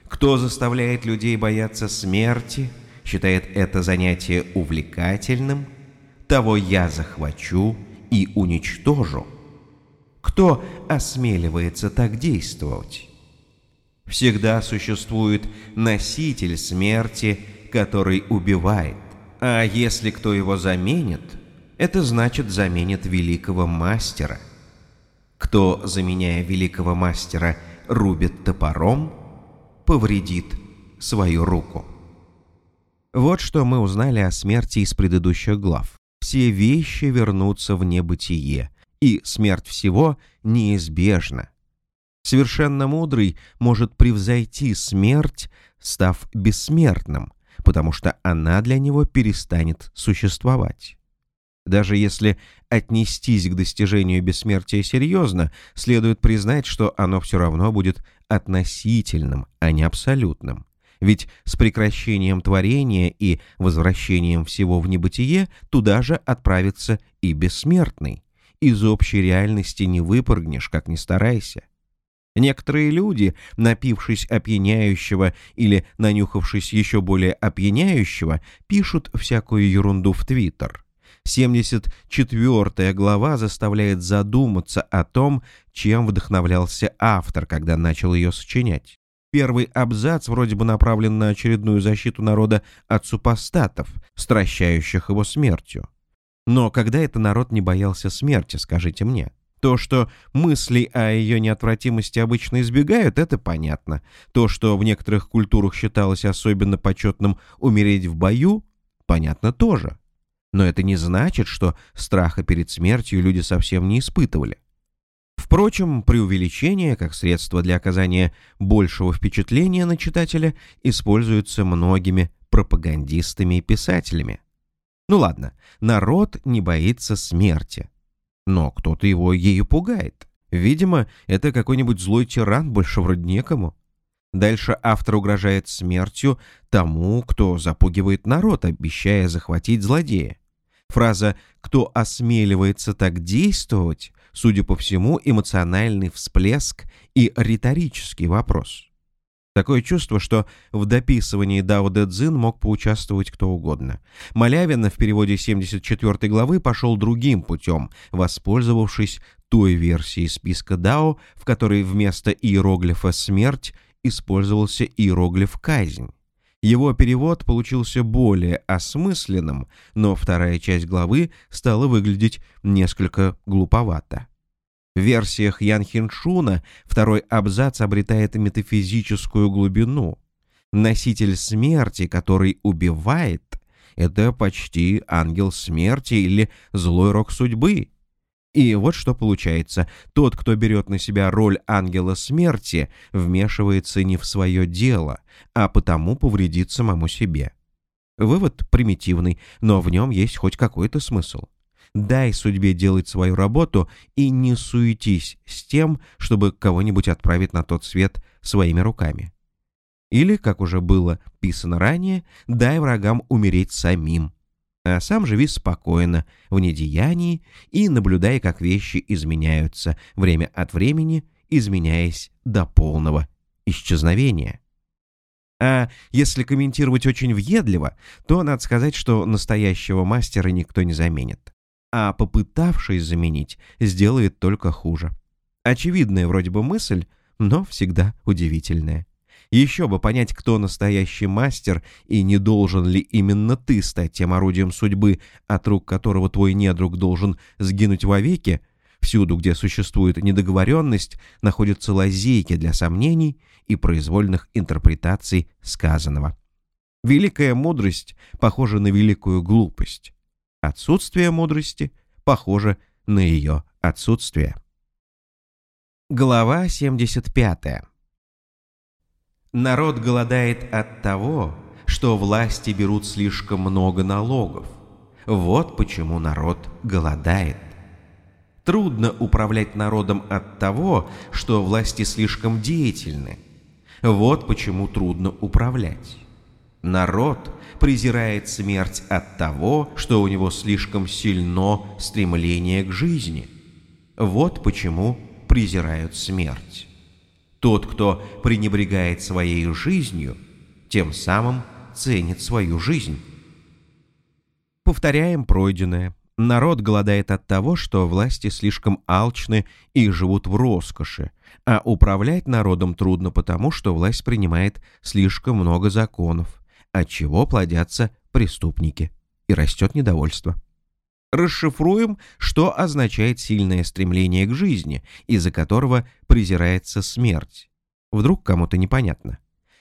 Кто заставляет людей бояться смерти, считает это занятие увлекательным – того я захвачу и уничтожу. Кто осмеливается так действовать? Всегда существует носитель смерти, который убивает. А если кто его заменит, это значит заменит великого мастера. Кто, заменяя великого мастера, рубит топором, повредит свою руку. Вот что мы узнали о смерти из предыдущих глав все вещи вернутся в небытие, и смерть всего неизбежна. Совершенно мудрый может превзойти смерть, став бессмертным, потому что она для него перестанет существовать. Даже если отнестись к достижению бессмертия серьезно, следует признать, что оно все равно будет относительным, а не абсолютным. Ведь с прекращением творения и возвращением всего в небытие туда же отправится и бессмертный. Из общей реальности не выпрыгнешь, как ни старайся. Некоторые люди, напившись опьяняющего или нанюхавшись еще более опьяняющего, пишут всякую ерунду в Твиттер. 74 глава заставляет задуматься о том, чем вдохновлялся автор, когда начал ее сочинять. Первый абзац вроде бы направлен на очередную защиту народа от супостатов, стращающих его смертью. Но когда это народ не боялся смерти, скажите мне? То, что мысли о ее неотвратимости обычно избегают, это понятно. То, что в некоторых культурах считалось особенно почетным умереть в бою, понятно тоже. Но это не значит, что страха перед смертью люди совсем не испытывали. Впрочем, преувеличение, как средство для оказания большего впечатления на читателя, используется многими пропагандистами и писателями. Ну ладно, народ не боится смерти. Но кто-то его ею пугает. Видимо, это какой-нибудь злой тиран, больше вроде некому. Дальше автор угрожает смертью тому, кто запугивает народ, обещая захватить злодея. Фраза «кто осмеливается так действовать» судя по всему, эмоциональный всплеск и риторический вопрос. Такое чувство, что в дописывании Дао Дэ Цзин мог поучаствовать кто угодно. Малявин в переводе 74 главы пошел другим путем, воспользовавшись той версией списка Дао, в которой вместо иероглифа «смерть» использовался иероглиф «казнь». Его перевод получился более осмысленным, но вторая часть главы стала выглядеть несколько глуповато. В версиях Ян Хиншуна второй абзац обретает метафизическую глубину. Носитель смерти, который убивает, это почти ангел смерти или злой рок судьбы. И вот что получается. Тот, кто берет на себя роль ангела смерти, вмешивается не в свое дело, а потому повредит самому себе. Вывод примитивный, но в нем есть хоть какой-то смысл. Дай судьбе делать свою работу и не суетись с тем, чтобы кого-нибудь отправить на тот свет своими руками. Или, как уже было писано ранее, дай врагам умереть самим, а сам живи спокойно, в недеянии и наблюдай, как вещи изменяются, время от времени изменяясь до полного исчезновения. А если комментировать очень въедливо, то надо сказать, что настоящего мастера никто не заменит. А попытавшись заменить, сделает только хуже. Очевидная вроде бы мысль, но всегда удивительная. Еще бы понять, кто настоящий мастер и не должен ли именно ты стать тем орудием судьбы, от рук которого твой недруг должен сгинуть вовеки, всюду, где существует недоговоренность, находятся лазейки для сомнений и произвольных интерпретаций сказанного. Великая мудрость похожа на великую глупость. Отсутствие мудрости похоже на ее отсутствие. Глава 75. Народ голодает от того, что власти берут слишком много налогов. Вот почему народ голодает. Трудно управлять народом от того, что власти слишком деятельны. Вот почему трудно управлять. Народ презирает смерть от того, что у него слишком сильно стремление к жизни. Вот почему презирают смерть. Тот, кто пренебрегает своей жизнью, тем самым ценит свою жизнь. Повторяем пройденное. Народ голодает от того, что власти слишком алчны и живут в роскоши, а управлять народом трудно потому, что власть принимает слишком много законов, от чего плодятся преступники и растет недовольство. Расшифруем, что означает сильное стремление к жизни, из-за которого презирается смерть. Вдруг кому-то непонятно.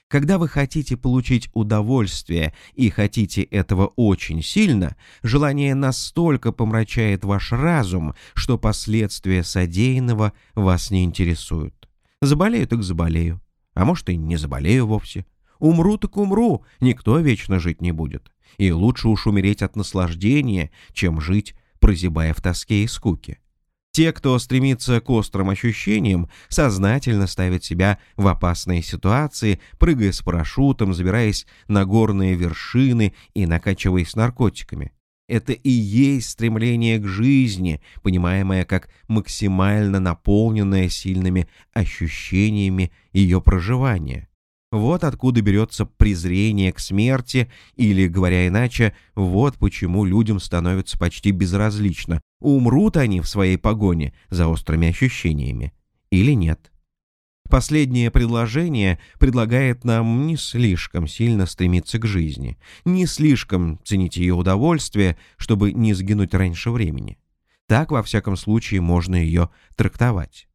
Когда вы хотите получить удовольствие и хотите этого очень сильно, желание настолько помрачает ваш разум, что последствия содеянного вас не интересуют. Заболею так заболею, а может и не заболею вовсе. Умру так умру, никто вечно жить не будет и лучше уж умереть от наслаждения, чем жить, прозябая в тоске и скуке. Те, кто стремится к острым ощущениям, сознательно ставят себя в опасные ситуации, прыгая с парашютом, забираясь на горные вершины и накачиваясь наркотиками. Это и есть стремление к жизни, понимаемое как максимально наполненное сильными ощущениями ее проживания. Вот откуда берется презрение к смерти, или, говоря иначе, вот почему людям становится почти безразлично, умрут они в своей погоне за острыми ощущениями или нет. Последнее предложение предлагает нам не слишком сильно стремиться к жизни, не слишком ценить ее удовольствие, чтобы не сгинуть раньше времени. Так, во всяком случае, можно ее трактовать.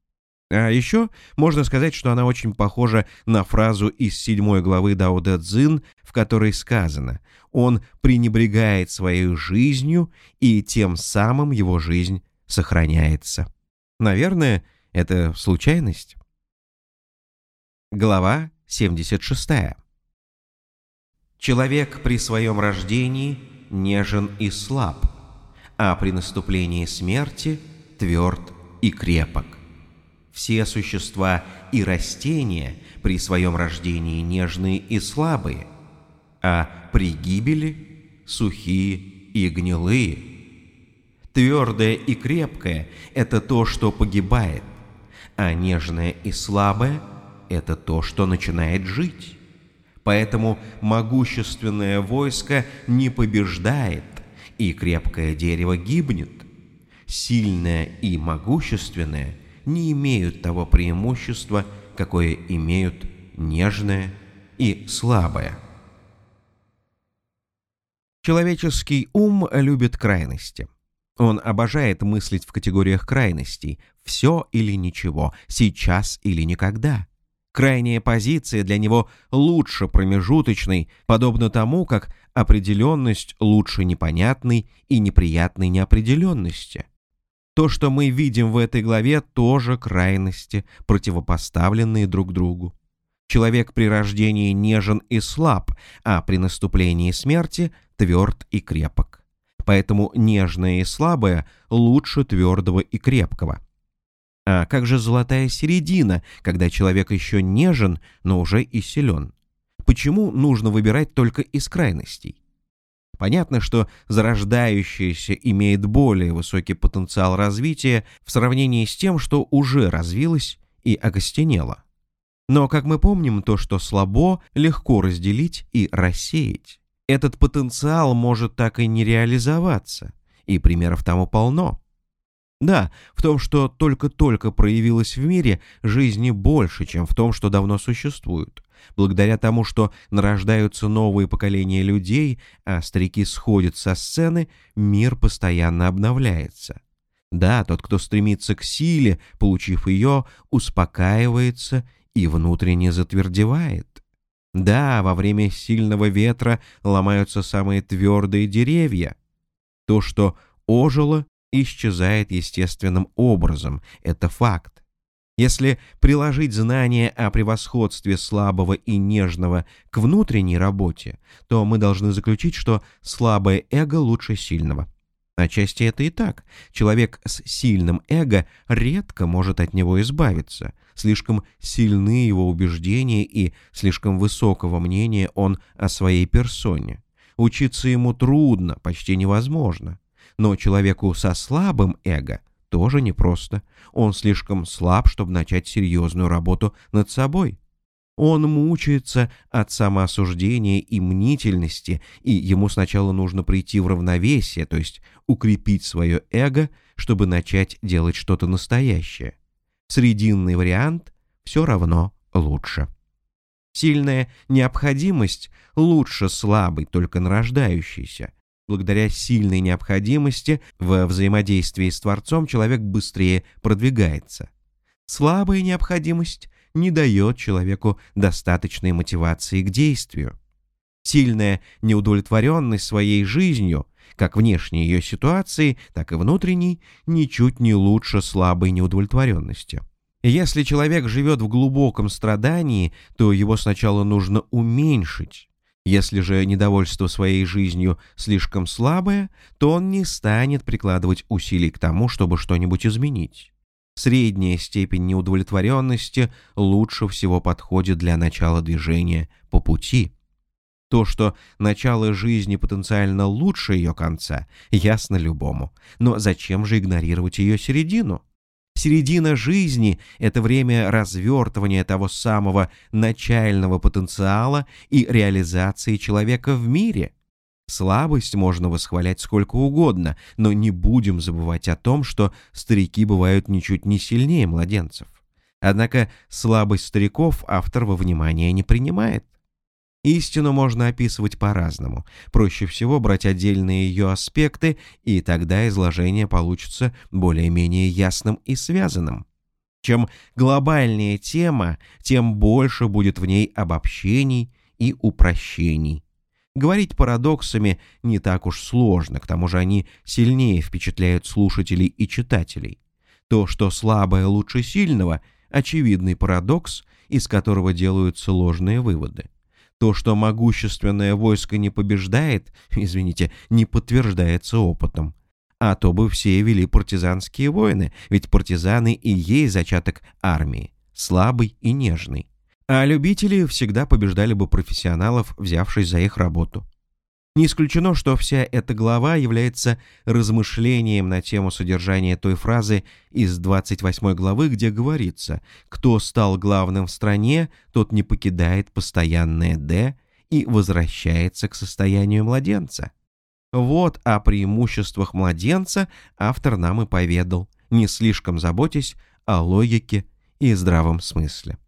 А еще можно сказать, что она очень похожа на фразу из седьмой главы Дао Дэ Цзин, в которой сказано «Он пренебрегает своей жизнью, и тем самым его жизнь сохраняется». Наверное, это случайность. Глава 76. Человек при своем рождении нежен и слаб, а при наступлении смерти тверд и крепок. Все существа и растения при своем рождении нежные и слабые, а при гибели сухие и гнилые. Твердое и крепкое – это то, что погибает, а нежное и слабое – это то, что начинает жить. Поэтому могущественное войско не побеждает, и крепкое дерево гибнет. Сильное и могущественное – не имеют того преимущества, какое имеют нежное и слабое. Человеческий ум любит крайности. Он обожает мыслить в категориях крайностей «все или ничего», «сейчас или никогда». Крайняя позиция для него лучше промежуточной, подобно тому, как определенность лучше непонятной и неприятной неопределенности. То, что мы видим в этой главе, тоже крайности, противопоставленные друг другу. Человек при рождении нежен и слаб, а при наступлении смерти тверд и крепок. Поэтому нежное и слабое лучше твердого и крепкого. А как же золотая середина, когда человек еще нежен, но уже и силен? Почему нужно выбирать только из крайностей? Понятно, что зарождающееся имеет более высокий потенциал развития в сравнении с тем, что уже развилось и окостенело. Но, как мы помним, то, что слабо, легко разделить и рассеять. Этот потенциал может так и не реализоваться, и примеров тому полно. Да, в том, что только-только проявилось в мире, жизни больше, чем в том, что давно существует. Благодаря тому, что нарождаются новые поколения людей, а старики сходят со сцены, мир постоянно обновляется. Да, тот, кто стремится к силе, получив ее, успокаивается и внутренне затвердевает. Да, во время сильного ветра ломаются самые твердые деревья. То, что ожило, исчезает естественным образом, это факт. Если приложить знание о превосходстве слабого и нежного к внутренней работе, то мы должны заключить, что слабое эго лучше сильного. Отчасти это и так. Человек с сильным эго редко может от него избавиться. Слишком сильны его убеждения и слишком высокого мнения он о своей персоне. Учиться ему трудно, почти невозможно. Но человеку со слабым эго тоже непросто. Он слишком слаб, чтобы начать серьезную работу над собой. Он мучается от самоосуждения и мнительности, и ему сначала нужно прийти в равновесие, то есть укрепить свое эго, чтобы начать делать что-то настоящее. Срединный вариант все равно лучше. Сильная необходимость лучше слабой, только нарождающейся. Благодаря сильной необходимости во взаимодействии с Творцом человек быстрее продвигается. Слабая необходимость не дает человеку достаточной мотивации к действию. Сильная неудовлетворенность своей жизнью, как внешней ее ситуации, так и внутренней, ничуть не лучше слабой неудовлетворенности. Если человек живет в глубоком страдании, то его сначала нужно уменьшить, если же недовольство своей жизнью слишком слабое, то он не станет прикладывать усилий к тому, чтобы что-нибудь изменить. Средняя степень неудовлетворенности лучше всего подходит для начала движения по пути. То, что начало жизни потенциально лучше ее конца, ясно любому. Но зачем же игнорировать ее середину? Середина жизни — это время развертывания того самого начального потенциала и реализации человека в мире. Слабость можно восхвалять сколько угодно, но не будем забывать о том, что старики бывают ничуть не сильнее младенцев. Однако слабость стариков автор во внимание не принимает. Истину можно описывать по-разному. Проще всего брать отдельные ее аспекты, и тогда изложение получится более-менее ясным и связанным. Чем глобальнее тема, тем больше будет в ней обобщений и упрощений. Говорить парадоксами не так уж сложно, к тому же они сильнее впечатляют слушателей и читателей. То, что слабое лучше сильного – очевидный парадокс, из которого делаются ложные выводы. То, что могущественное войско не побеждает, [laughs] извините, не подтверждается опытом. А то бы все вели партизанские войны, ведь партизаны и есть зачаток армии, слабый и нежный. А любители всегда побеждали бы профессионалов, взявшись за их работу. Не исключено, что вся эта глава является размышлением на тему содержания той фразы из 28 главы, где говорится «Кто стал главным в стране, тот не покидает постоянное «д» и возвращается к состоянию младенца». Вот о преимуществах младенца автор нам и поведал, не слишком заботясь о логике и здравом смысле.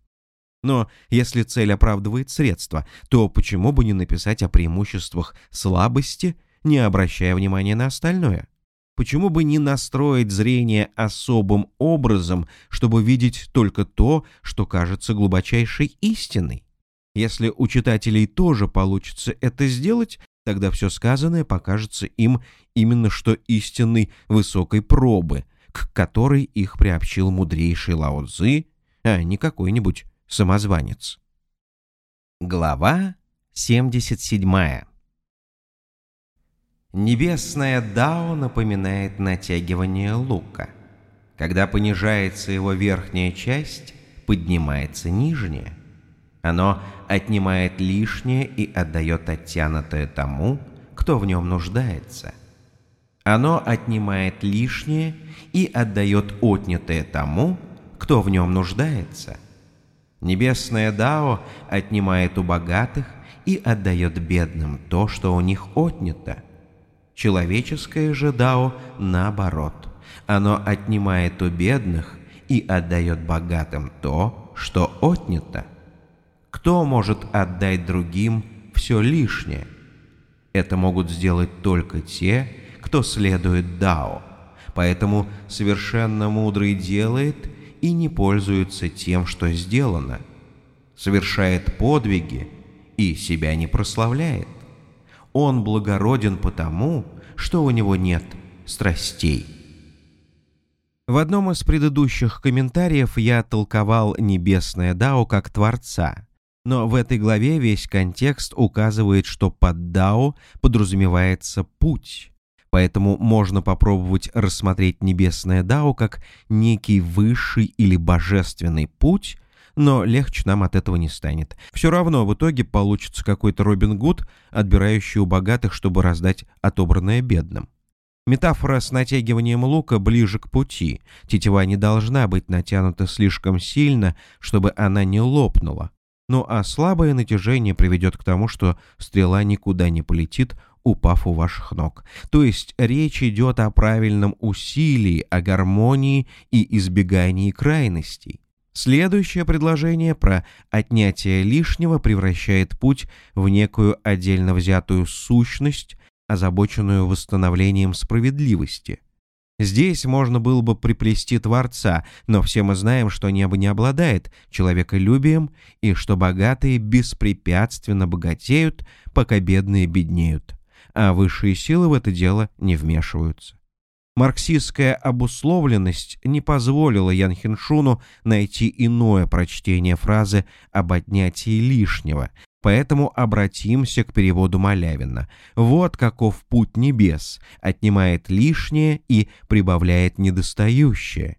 Но если цель оправдывает средства, то почему бы не написать о преимуществах слабости, не обращая внимания на остальное? Почему бы не настроить зрение особым образом, чтобы видеть только то, что кажется глубочайшей истиной? Если у читателей тоже получится это сделать, тогда все сказанное покажется им именно что истинной высокой пробы, к которой их приобщил мудрейший Лао Цзы, а не какой-нибудь самозванец. Глава 77 Небесное Дао напоминает натягивание лука. Когда понижается его верхняя часть, поднимается нижняя. Оно отнимает лишнее и отдает оттянутое тому, кто в нем нуждается. Оно отнимает лишнее и отдает отнятое тому, кто в нем нуждается. Небесное Дао отнимает у богатых и отдает бедным то, что у них отнято – Человеческое же дао наоборот. Оно отнимает у бедных и отдает богатым то, что отнято. Кто может отдать другим все лишнее? Это могут сделать только те, кто следует дао. Поэтому совершенно мудрый делает и не пользуется тем, что сделано. Совершает подвиги и себя не прославляет. Он благороден потому, что у него нет страстей. В одном из предыдущих комментариев я толковал небесное Дао как Творца, но в этой главе весь контекст указывает, что под Дао подразумевается путь, поэтому можно попробовать рассмотреть небесное Дао как некий высший или божественный путь, но легче нам от этого не станет. Все равно в итоге получится какой-то Робин Гуд, отбирающий у богатых, чтобы раздать отобранное бедным. Метафора с натягиванием лука ближе к пути. Тетива не должна быть натянута слишком сильно, чтобы она не лопнула. Ну а слабое натяжение приведет к тому, что стрела никуда не полетит, упав у ваших ног. То есть речь идет о правильном усилии, о гармонии и избегании крайностей. Следующее предложение про отнятие лишнего превращает путь в некую отдельно взятую сущность, озабоченную восстановлением справедливости. Здесь можно было бы приплести Творца, но все мы знаем, что небо не обладает человеколюбием и что богатые беспрепятственно богатеют, пока бедные беднеют, а высшие силы в это дело не вмешиваются. Марксистская обусловленность не позволила Ян Хиншуну найти иное прочтение фразы об отнятии лишнего, поэтому обратимся к переводу Малявина. Вот каков путь небес, отнимает лишнее и прибавляет недостающее.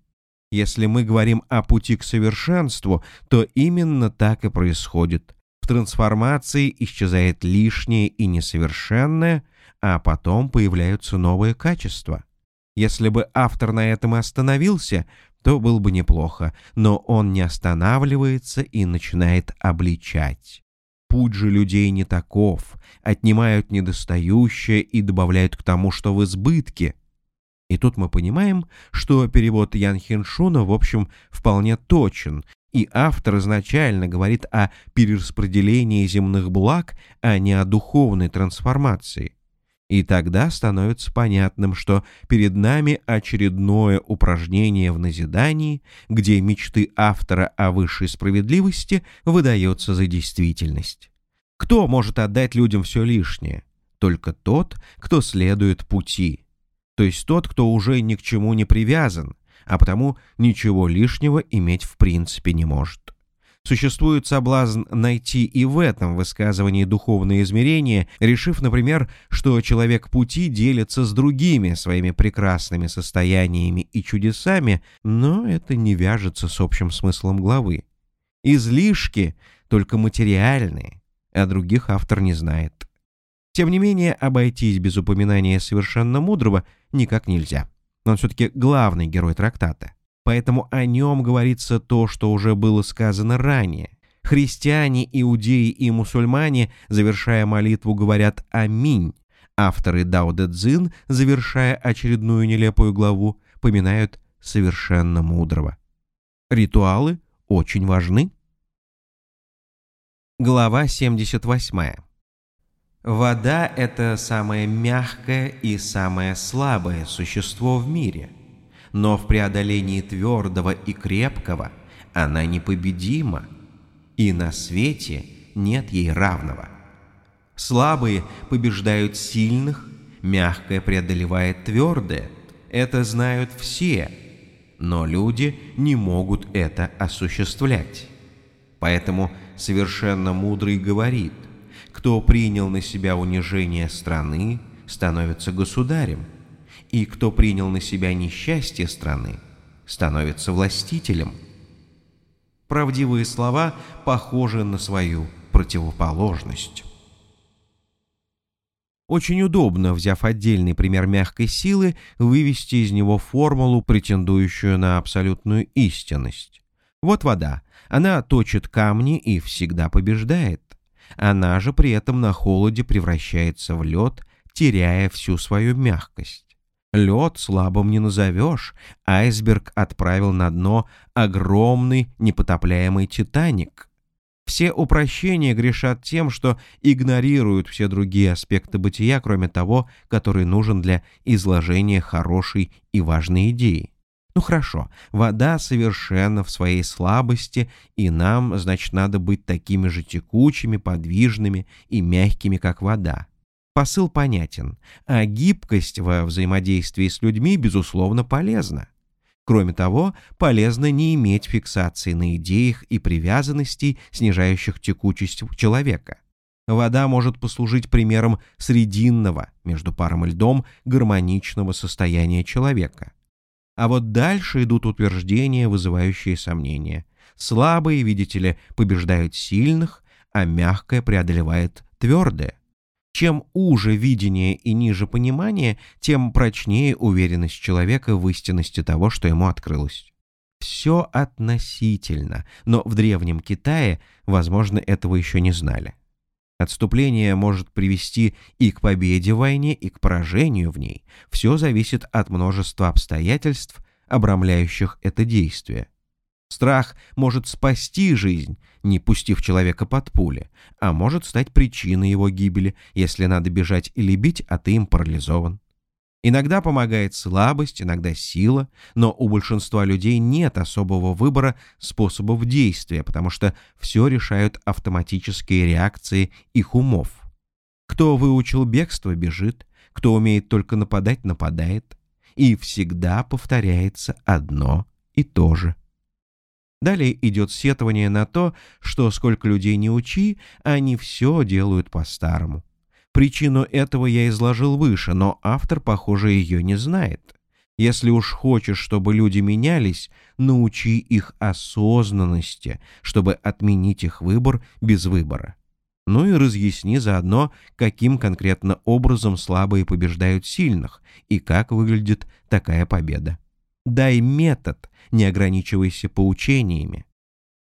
Если мы говорим о пути к совершенству, то именно так и происходит. Трансформации исчезает лишнее и несовершенное, а потом появляются новые качества. Если бы автор на этом и остановился, то было бы неплохо, но он не останавливается и начинает обличать. Путь же людей не таков, отнимают недостающее и добавляют к тому, что в избытке. И тут мы понимаем, что перевод Ян Хиншуна, в общем, вполне точен, и автор изначально говорит о перераспределении земных благ, а не о духовной трансформации. И тогда становится понятным, что перед нами очередное упражнение в назидании, где мечты автора о высшей справедливости выдается за действительность. Кто может отдать людям все лишнее? Только тот, кто следует пути. То есть тот, кто уже ни к чему не привязан, а потому ничего лишнего иметь в принципе не может. Существует соблазн найти и в этом высказывании духовное измерение, решив, например, что человек пути делится с другими своими прекрасными состояниями и чудесами, но это не вяжется с общим смыслом главы. Излишки только материальные, а других автор не знает. Тем не менее, обойтись без упоминания совершенно мудрого никак нельзя. Он все-таки главный герой трактата поэтому о нем говорится то, что уже было сказано ранее. Христиане, иудеи и мусульмане, завершая молитву, говорят «Аминь». Авторы Дао Дэ Цзин, завершая очередную нелепую главу, поминают совершенно мудрого. Ритуалы очень важны. Глава 78. Вода – это самое мягкое и самое слабое существо в мире, но в преодолении твердого и крепкого она непобедима, и на свете нет ей равного. Слабые побеждают сильных, мягкое преодолевает твердое. Это знают все, но люди не могут это осуществлять. Поэтому совершенно мудрый говорит, кто принял на себя унижение страны, становится государем, и кто принял на себя несчастье страны, становится властителем. Правдивые слова похожи на свою противоположность. Очень удобно, взяв отдельный пример мягкой силы, вывести из него формулу, претендующую на абсолютную истинность. Вот вода. Она точит камни и всегда побеждает. Она же при этом на холоде превращается в лед, теряя всю свою мягкость. Лед слабым не назовешь. Айсберг отправил на дно огромный непотопляемый «Титаник». Все упрощения грешат тем, что игнорируют все другие аспекты бытия, кроме того, который нужен для изложения хорошей и важной идеи. Ну хорошо, вода совершенно в своей слабости, и нам, значит, надо быть такими же текучими, подвижными и мягкими, как вода. Посыл понятен, а гибкость во взаимодействии с людьми, безусловно, полезна. Кроме того, полезно не иметь фиксации на идеях и привязанностей, снижающих текучесть человека. Вода может послужить примером срединного, между паром и льдом, гармоничного состояния человека. А вот дальше идут утверждения, вызывающие сомнения. Слабые, видите ли, побеждают сильных, а мягкое преодолевает твердое. Чем уже видение и ниже понимание, тем прочнее уверенность человека в истинности того, что ему открылось. Все относительно, но в Древнем Китае, возможно, этого еще не знали. Отступление может привести и к победе в войне, и к поражению в ней. Все зависит от множества обстоятельств, обрамляющих это действие. Страх может спасти жизнь, не пустив человека под пули, а может стать причиной его гибели, если надо бежать или бить, а ты им парализован. Иногда помогает слабость, иногда сила, но у большинства людей нет особого выбора способов действия, потому что все решают автоматические реакции их умов. Кто выучил бегство, бежит, кто умеет только нападать, нападает. И всегда повторяется одно и то же. Далее идет сетование на то, что сколько людей не учи, они все делают по-старому. Причину этого я изложил выше, но автор, похоже, ее не знает. Если уж хочешь, чтобы люди менялись, научи их осознанности, чтобы отменить их выбор без выбора. Ну и разъясни заодно, каким конкретно образом слабые побеждают сильных и как выглядит такая победа. Дай метод, не ограничивайся поучениями.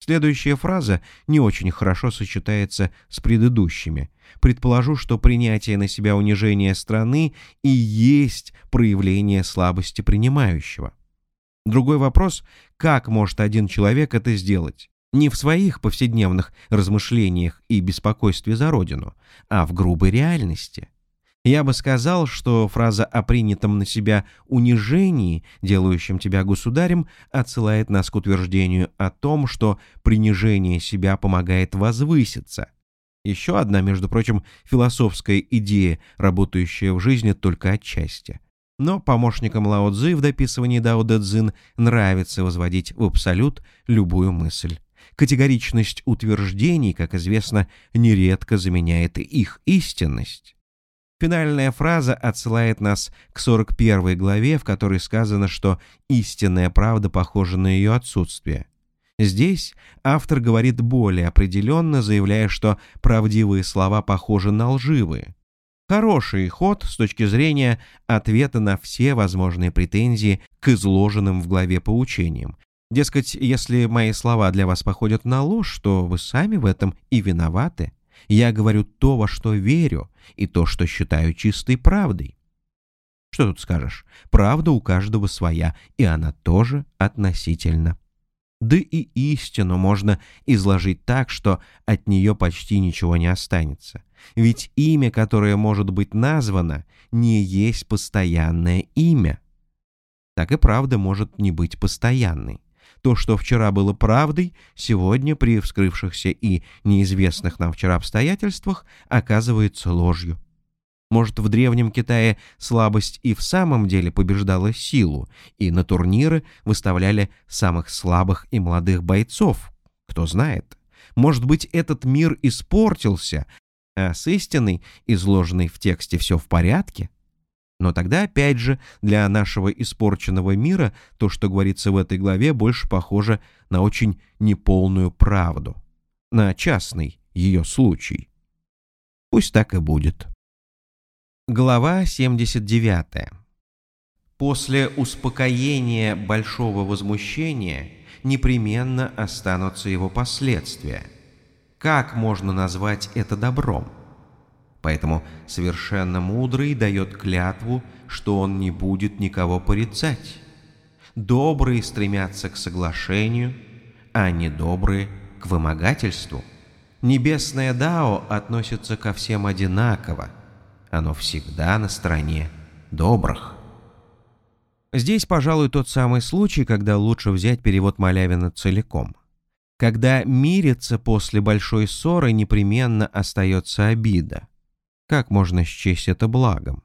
Следующая фраза не очень хорошо сочетается с предыдущими. Предположу, что принятие на себя унижения страны и есть проявление слабости принимающего. Другой вопрос, как может один человек это сделать? Не в своих повседневных размышлениях и беспокойстве за родину, а в грубой реальности. Я бы сказал, что фраза о принятом на себя унижении, делающем тебя государем, отсылает нас к утверждению о том, что принижение себя помогает возвыситься. Еще одна, между прочим, философская идея, работающая в жизни только отчасти. Но помощникам Лао Цзы в дописывании Дао Дэ Цзин нравится возводить в абсолют любую мысль. Категоричность утверждений, как известно, нередко заменяет их истинность. Финальная фраза отсылает нас к 41 главе, в которой сказано, что истинная правда похожа на ее отсутствие. Здесь автор говорит более определенно, заявляя, что правдивые слова похожи на лживые. Хороший ход с точки зрения ответа на все возможные претензии к изложенным в главе поучениям. Дескать, если мои слова для вас походят на ложь, то вы сами в этом и виноваты. Я говорю то, во что верю, и то, что считаю чистой правдой. Что тут скажешь? Правда у каждого своя, и она тоже относительно. Да и истину можно изложить так, что от нее почти ничего не останется. Ведь имя, которое может быть названо, не есть постоянное имя. Так и правда может не быть постоянной. То, что вчера было правдой, сегодня при вскрывшихся и неизвестных нам вчера обстоятельствах оказывается ложью. Может, в Древнем Китае слабость и в самом деле побеждала силу, и на турниры выставляли самых слабых и молодых бойцов? Кто знает. Может быть, этот мир испортился, а с истиной, изложенной в тексте, все в порядке? Но тогда, опять же, для нашего испорченного мира то, что говорится в этой главе, больше похоже на очень неполную правду, на частный ее случай. Пусть так и будет. Глава 79. После успокоения большого возмущения непременно останутся его последствия. Как можно назвать это добром? Поэтому совершенно мудрый дает клятву, что он не будет никого порицать. Добрые стремятся к соглашению, а недобрые — к вымогательству. Небесное Дао относится ко всем одинаково — оно всегда на стороне добрых. Здесь, пожалуй, тот самый случай, когда лучше взять перевод Малявина целиком. Когда мириться после большой ссоры непременно остается обида. Как можно счесть это благом?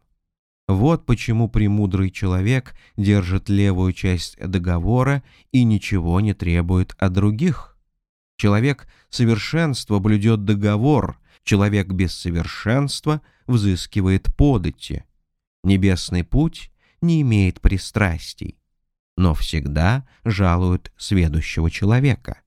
Вот почему премудрый человек держит левую часть договора и ничего не требует от других. Человек совершенства блюдет договор, человек без совершенства взыскивает подати. Небесный путь не имеет пристрастий, но всегда жалует сведущего человека.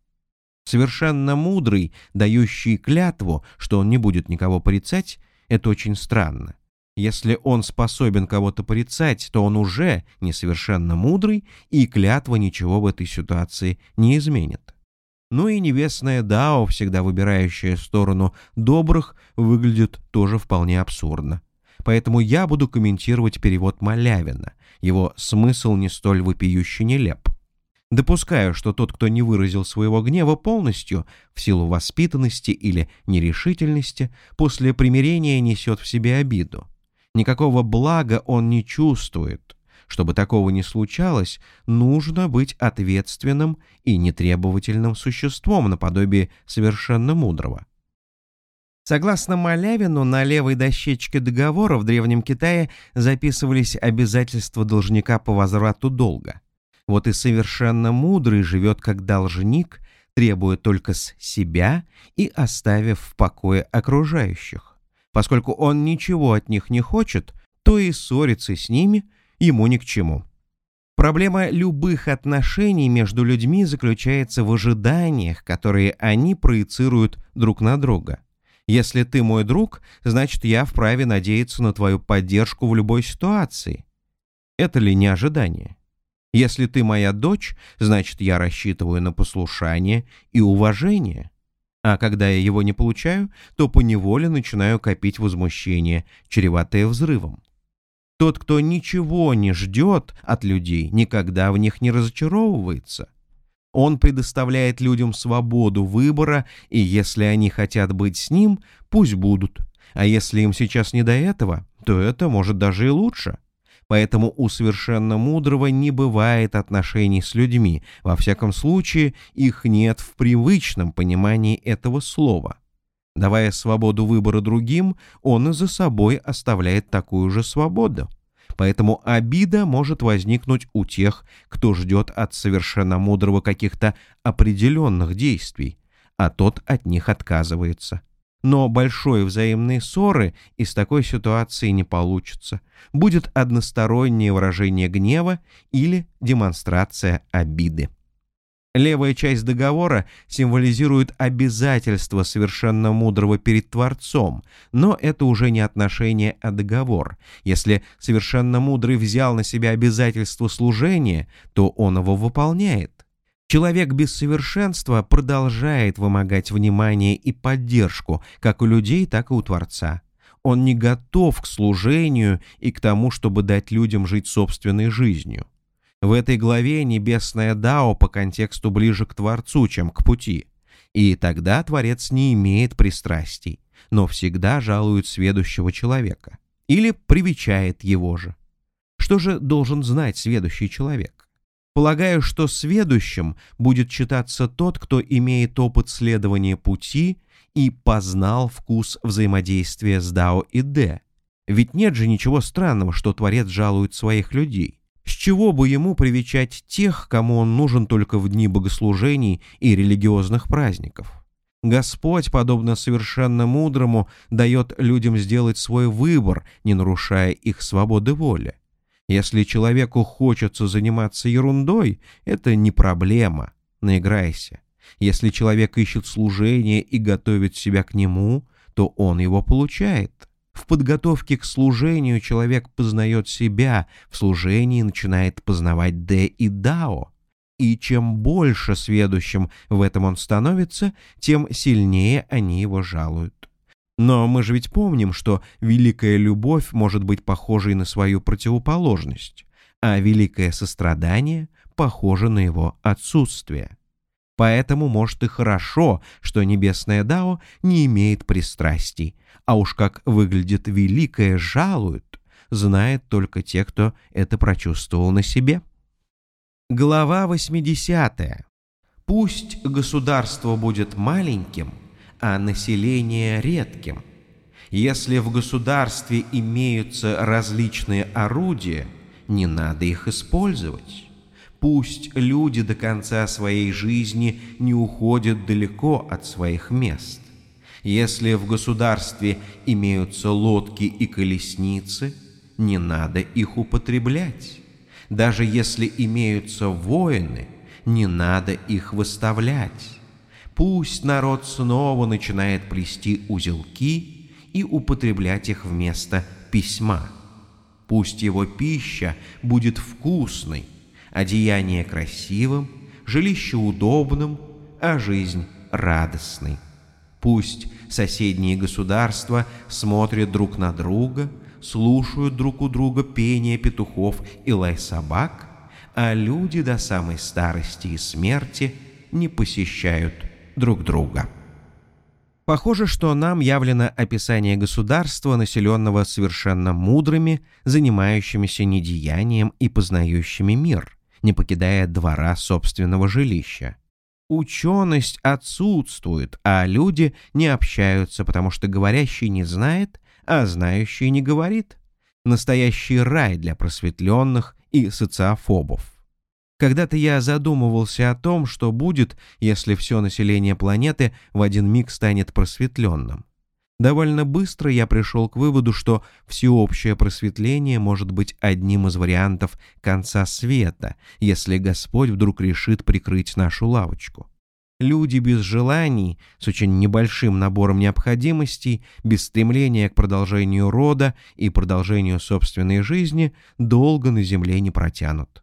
Совершенно мудрый, дающий клятву, что он не будет никого порицать, это очень странно. Если он способен кого-то порицать, то он уже несовершенно мудрый, и клятва ничего в этой ситуации не изменит. Ну и небесная Дао, всегда выбирающая сторону добрых, выглядит тоже вполне абсурдно. Поэтому я буду комментировать перевод Малявина. Его смысл не столь вопиюще нелеп. Допускаю, что тот, кто не выразил своего гнева полностью, в силу воспитанности или нерешительности, после примирения несет в себе обиду. Никакого блага он не чувствует, чтобы такого не случалось, нужно быть ответственным и нетребовательным существом наподобие совершенно мудрого. Согласно Малявину, на левой дощечке договора в Древнем Китае записывались обязательства должника по возврату долга. Вот и совершенно мудрый живет как должник, требуя только с себя и оставив в покое окружающих. Поскольку он ничего от них не хочет, то и ссориться с ними – ему ни к чему. Проблема любых отношений между людьми заключается в ожиданиях, которые они проецируют друг на друга. Если ты мой друг, значит, я вправе надеяться на твою поддержку в любой ситуации. Это ли не ожидание? Если ты моя дочь, значит, я рассчитываю на послушание и уважение. А когда я его не получаю, то поневоле начинаю копить возмущение, чреватое взрывом. Тот, кто ничего не ждет от людей, никогда в них не разочаровывается. Он предоставляет людям свободу выбора, и если они хотят быть с ним, пусть будут. А если им сейчас не до этого, то это может даже и лучше. Поэтому у совершенно мудрого не бывает отношений с людьми, во всяком случае их нет в привычном понимании этого слова. Давая свободу выбора другим, он и за собой оставляет такую же свободу. Поэтому обида может возникнуть у тех, кто ждет от совершенно мудрого каких-то определенных действий, а тот от них отказывается. Но большой взаимной ссоры из такой ситуации не получится. Будет одностороннее выражение гнева или демонстрация обиды. Левая часть договора символизирует обязательство совершенно мудрого перед Творцом, но это уже не отношение, а договор. Если совершенно мудрый взял на себя обязательство служения, то он его выполняет. Человек без совершенства продолжает вымогать внимание и поддержку как у людей, так и у Творца. Он не готов к служению и к тому, чтобы дать людям жить собственной жизнью. В этой главе небесное Дао по контексту ближе к Творцу, чем к пути. И тогда Творец не имеет пристрастий, но всегда жалует сведущего человека. Или привечает его же. Что же должен знать сведущий человек? Полагаю, что сведущим будет читаться тот, кто имеет опыт следования пути и познал вкус взаимодействия с Дао и Дэ. Ведь нет же ничего странного, что Творец жалует своих людей. С чего бы ему привечать тех, кому он нужен только в дни богослужений и религиозных праздников? Господь, подобно совершенно мудрому, дает людям сделать свой выбор, не нарушая их свободы воли. Если человеку хочется заниматься ерундой, это не проблема, наиграйся. Если человек ищет служение и готовит себя к нему, то он его получает. В подготовке к служению человек познает себя, в служении начинает познавать Дэ и Дао. И чем больше сведущим в этом он становится, тем сильнее они его жалуют. Но мы же ведь помним, что великая любовь может быть похожей на свою противоположность, а великое сострадание похоже на его отсутствие. Поэтому, может, и хорошо, что небесное Дао не имеет пристрастий, а уж как выглядит великое жалуют, знает только те, кто это прочувствовал на себе. Глава 80. Пусть государство будет маленьким, а население редким. Если в государстве имеются различные орудия, не надо их использовать. Пусть люди до конца своей жизни не уходят далеко от своих мест. Если в государстве имеются лодки и колесницы, не надо их употреблять. Даже если имеются воины, не надо их выставлять. Пусть народ снова начинает плести узелки и употреблять их вместо письма. Пусть его пища будет вкусной, одеяние красивым, жилище удобным, а жизнь радостной. Пусть соседние государства смотрят друг на друга, слушают друг у друга пение петухов и лай собак, а люди до самой старости и смерти не посещают друг друга. Похоже, что нам явлено описание государства, населенного совершенно мудрыми, занимающимися недеянием и познающими мир, не покидая двора собственного жилища. Ученость отсутствует, а люди не общаются, потому что говорящий не знает, а знающий не говорит. Настоящий рай для просветленных и социофобов. Когда-то я задумывался о том, что будет, если все население планеты в один миг станет просветленным. Довольно быстро я пришел к выводу, что всеобщее просветление может быть одним из вариантов конца света, если Господь вдруг решит прикрыть нашу лавочку. Люди без желаний, с очень небольшим набором необходимостей, без стремления к продолжению рода и продолжению собственной жизни, долго на земле не протянут.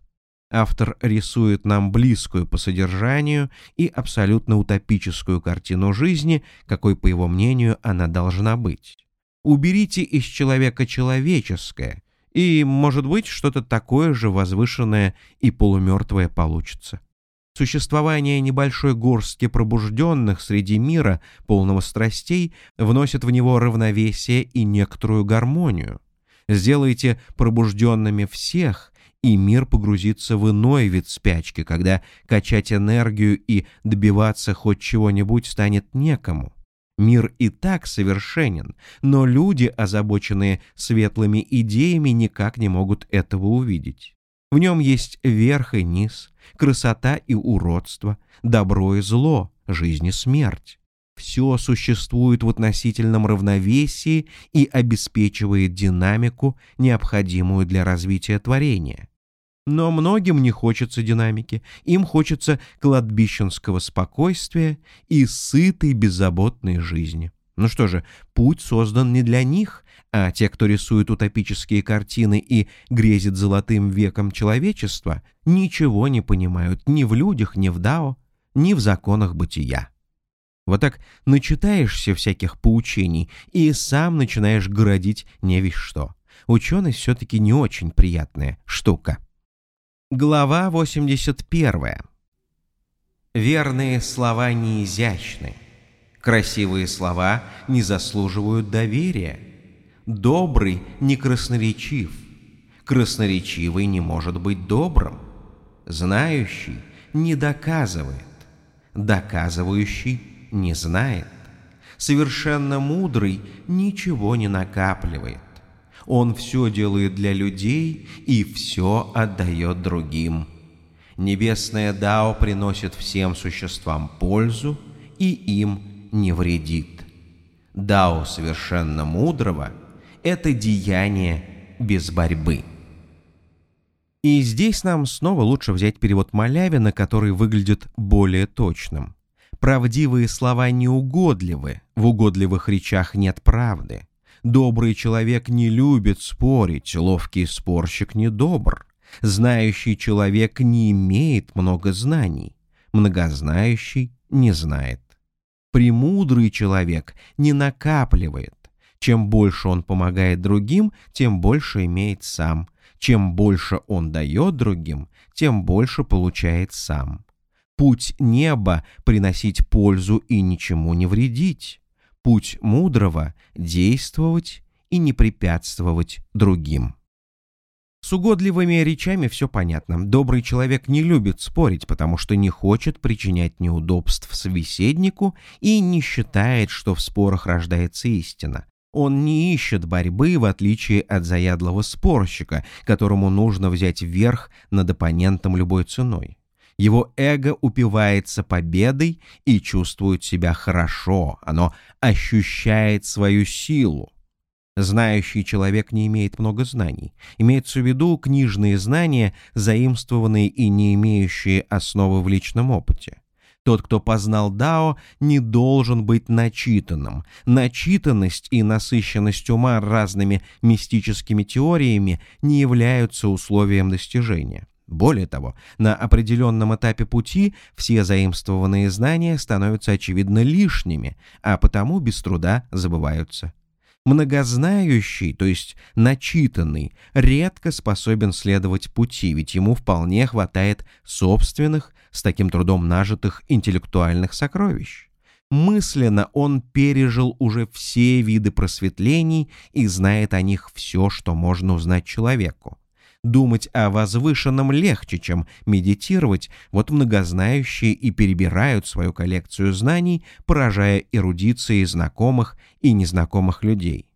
Автор рисует нам близкую по содержанию и абсолютно утопическую картину жизни, какой, по его мнению, она должна быть. Уберите из человека человеческое, и, может быть, что-то такое же возвышенное и полумертвое получится. Существование небольшой горстки пробужденных среди мира, полного страстей, вносит в него равновесие и некоторую гармонию. Сделайте пробужденными всех, и мир погрузится в иной вид спячки, когда качать энергию и добиваться хоть чего-нибудь станет некому. Мир и так совершенен, но люди, озабоченные светлыми идеями, никак не могут этого увидеть. В нем есть верх и низ, красота и уродство, добро и зло, жизнь и смерть. Все существует в относительном равновесии и обеспечивает динамику, необходимую для развития творения. Но многим не хочется динамики, им хочется кладбищенского спокойствия и сытой беззаботной жизни. Ну что же, путь создан не для них, а те, кто рисует утопические картины и грезит золотым веком человечества, ничего не понимают ни в людях, ни в Дао, ни в законах бытия. Вот так начитаешься всяких поучений и сам начинаешь городить не весь что. Ученость все-таки не очень приятная штука. Глава 81. Верные слова не изящны. Красивые слова не заслуживают доверия. Добрый не красноречив. Красноречивый не может быть добрым. Знающий не доказывает. Доказывающий не знает. Совершенно мудрый ничего не накапливает. Он все делает для людей и все отдает другим. Небесное Дао приносит всем существам пользу и им не вредит. Дао совершенно мудрого – это деяние без борьбы. И здесь нам снова лучше взять перевод Малявина, который выглядит более точным. Правдивые слова неугодливы, в угодливых речах нет правды. Добрый человек не любит спорить, ловкий спорщик недобр. Знающий человек не имеет много знаний, многознающий не знает. Премудрый человек не накапливает. Чем больше он помогает другим, тем больше имеет сам. Чем больше он дает другим, тем больше получает сам. Путь неба — приносить пользу и ничему не вредить. Путь мудрого — действовать и не препятствовать другим. С угодливыми речами все понятно. Добрый человек не любит спорить, потому что не хочет причинять неудобств собеседнику и не считает, что в спорах рождается истина. Он не ищет борьбы, в отличие от заядлого спорщика, которому нужно взять верх над оппонентом любой ценой. Его эго упивается победой и чувствует себя хорошо, оно ощущает свою силу. Знающий человек не имеет много знаний. Имеется в виду книжные знания, заимствованные и не имеющие основы в личном опыте. Тот, кто познал Дао, не должен быть начитанным. Начитанность и насыщенность ума разными мистическими теориями не являются условием достижения. Более того, на определенном этапе пути все заимствованные знания становятся очевидно лишними, а потому без труда забываются. Многознающий, то есть начитанный, редко способен следовать пути, ведь ему вполне хватает собственных, с таким трудом нажитых интеллектуальных сокровищ. Мысленно он пережил уже все виды просветлений и знает о них все, что можно узнать человеку. Думать о возвышенном легче, чем медитировать, вот многознающие и перебирают свою коллекцию знаний, поражая эрудицией знакомых и незнакомых людей.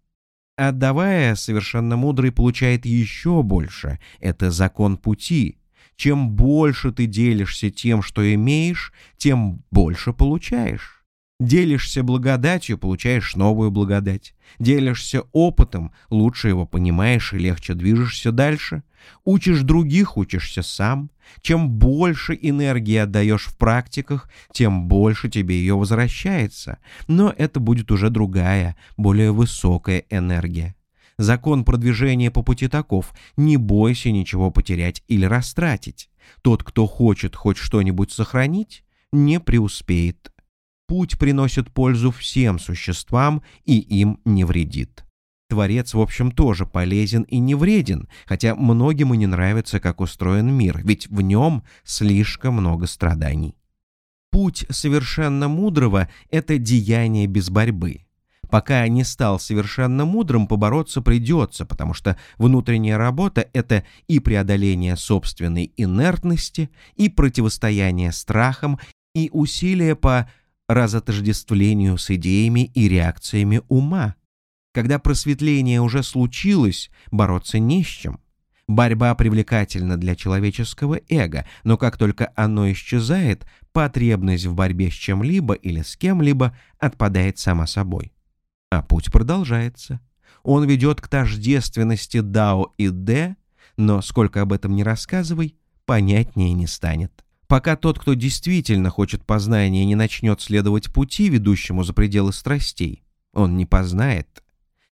Отдавая, совершенно мудрый получает еще больше. Это закон пути. Чем больше ты делишься тем, что имеешь, тем больше получаешь. Делишься благодатью, получаешь новую благодать. Делишься опытом, лучше его понимаешь и легче движешься дальше. Учишь других, учишься сам. Чем больше энергии отдаешь в практиках, тем больше тебе ее возвращается. Но это будет уже другая, более высокая энергия. Закон продвижения по пути таков. Не бойся ничего потерять или растратить. Тот, кто хочет хоть что-нибудь сохранить, не преуспеет путь приносит пользу всем существам и им не вредит. Творец, в общем, тоже полезен и не вреден, хотя многим и не нравится, как устроен мир, ведь в нем слишком много страданий. Путь совершенно мудрого — это деяние без борьбы. Пока не стал совершенно мудрым, побороться придется, потому что внутренняя работа — это и преодоление собственной инертности, и противостояние страхам, и усилия по разотождествлению с идеями и реакциями ума. Когда просветление уже случилось, бороться не с чем. Борьба привлекательна для человеческого эго, но как только оно исчезает, потребность в борьбе с чем-либо или с кем-либо отпадает сама собой. А путь продолжается. Он ведет к тождественности Дао и Дэ, но сколько об этом не рассказывай, понятнее не станет пока тот, кто действительно хочет познания, не начнет следовать пути, ведущему за пределы страстей, он не познает.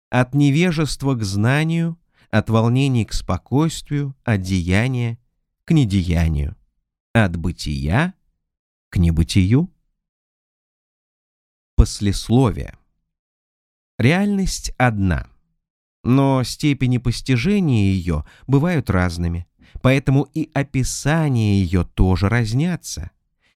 От невежества к знанию, от волнений к спокойствию, от деяния к недеянию, от бытия к небытию. Послесловие. Реальность одна, но степени постижения ее бывают разными. поэтому и описания ее тоже разнятся.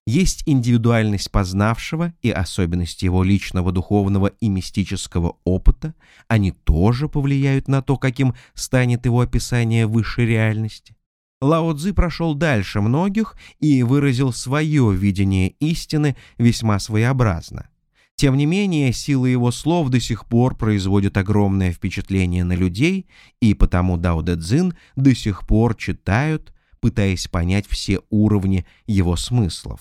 Есть индивидуальность познавшего и особенности его личного духовного и мистического опыта, они тоже повлияют на то, каким станет его описание высшей реальности. Лао Цзи прошел дальше многих и выразил свое видение истины весьма своеобразно. Тем не менее, сила его слов до сих пор производит огромное впечатление на людей, и потому Дао Дэ Цзин до сих пор читают, пытаясь понять все уровни его смыслов.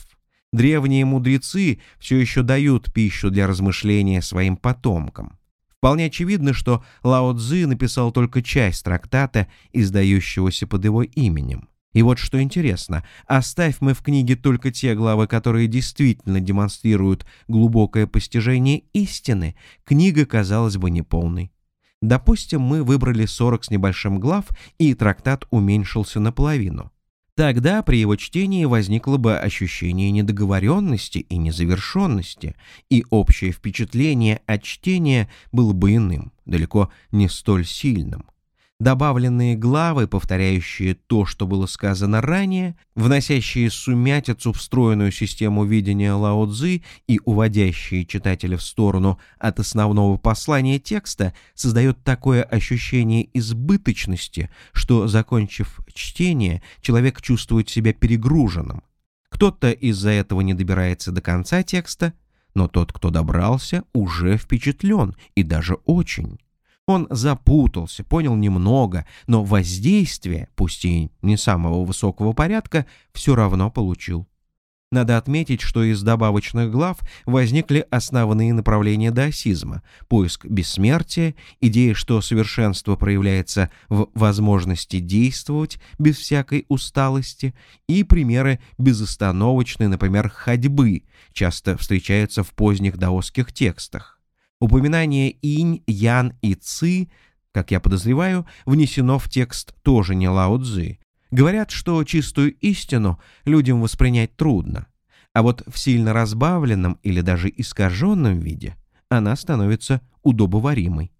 Древние мудрецы все еще дают пищу для размышления своим потомкам. Вполне очевидно, что Лао Цзы написал только часть трактата, издающегося под его именем. И вот что интересно, оставь мы в книге только те главы, которые действительно демонстрируют глубокое постижение истины, книга казалась бы неполной. Допустим, мы выбрали 40 с небольшим глав, и трактат уменьшился наполовину. Тогда при его чтении возникло бы ощущение недоговоренности и незавершенности, и общее впечатление от чтения было бы иным, далеко не столь сильным. Добавленные главы, повторяющие то, что было сказано ранее, вносящие сумятицу в встроенную систему видения Лао Цзы и уводящие читателя в сторону от основного послания текста, создает такое ощущение избыточности, что, закончив чтение, человек чувствует себя перегруженным. Кто-то из-за этого не добирается до конца текста, но тот, кто добрался, уже впечатлен, и даже очень. Он запутался, понял немного, но воздействие, пусть и не самого высокого порядка, все равно получил. Надо отметить, что из добавочных глав возникли основные направления даосизма – поиск бессмертия, идея, что совершенство проявляется в возможности действовать без всякой усталости, и примеры безостановочной, например, ходьбы, часто встречаются в поздних даосских текстах. Упоминание инь, ян и ци, как я подозреваю, внесено в текст тоже не Лао Цзы. Говорят, что чистую истину людям воспринять трудно, а вот в сильно разбавленном или даже искаженном виде она становится удобоваримой.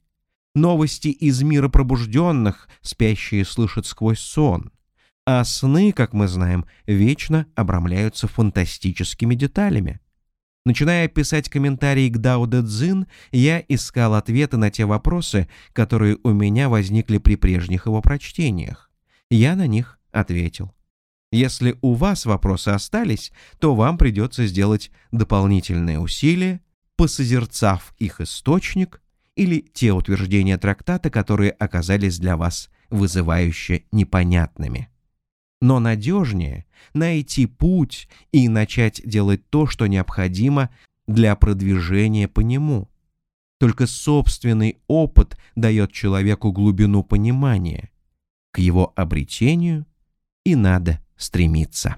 Новости из мира пробужденных спящие слышат сквозь сон, а сны, как мы знаем, вечно обрамляются фантастическими деталями. Начиная писать комментарии к Дао Дэ Цзин, я искал ответы на те вопросы, которые у меня возникли при прежних его прочтениях. Я на них ответил. Если у вас вопросы остались, то вам придется сделать дополнительные усилия, посозерцав их источник или те утверждения трактата, которые оказались для вас вызывающе непонятными но надежнее найти путь и начать делать то, что необходимо для продвижения по нему. Только собственный опыт дает человеку глубину понимания. К его обретению и надо стремиться.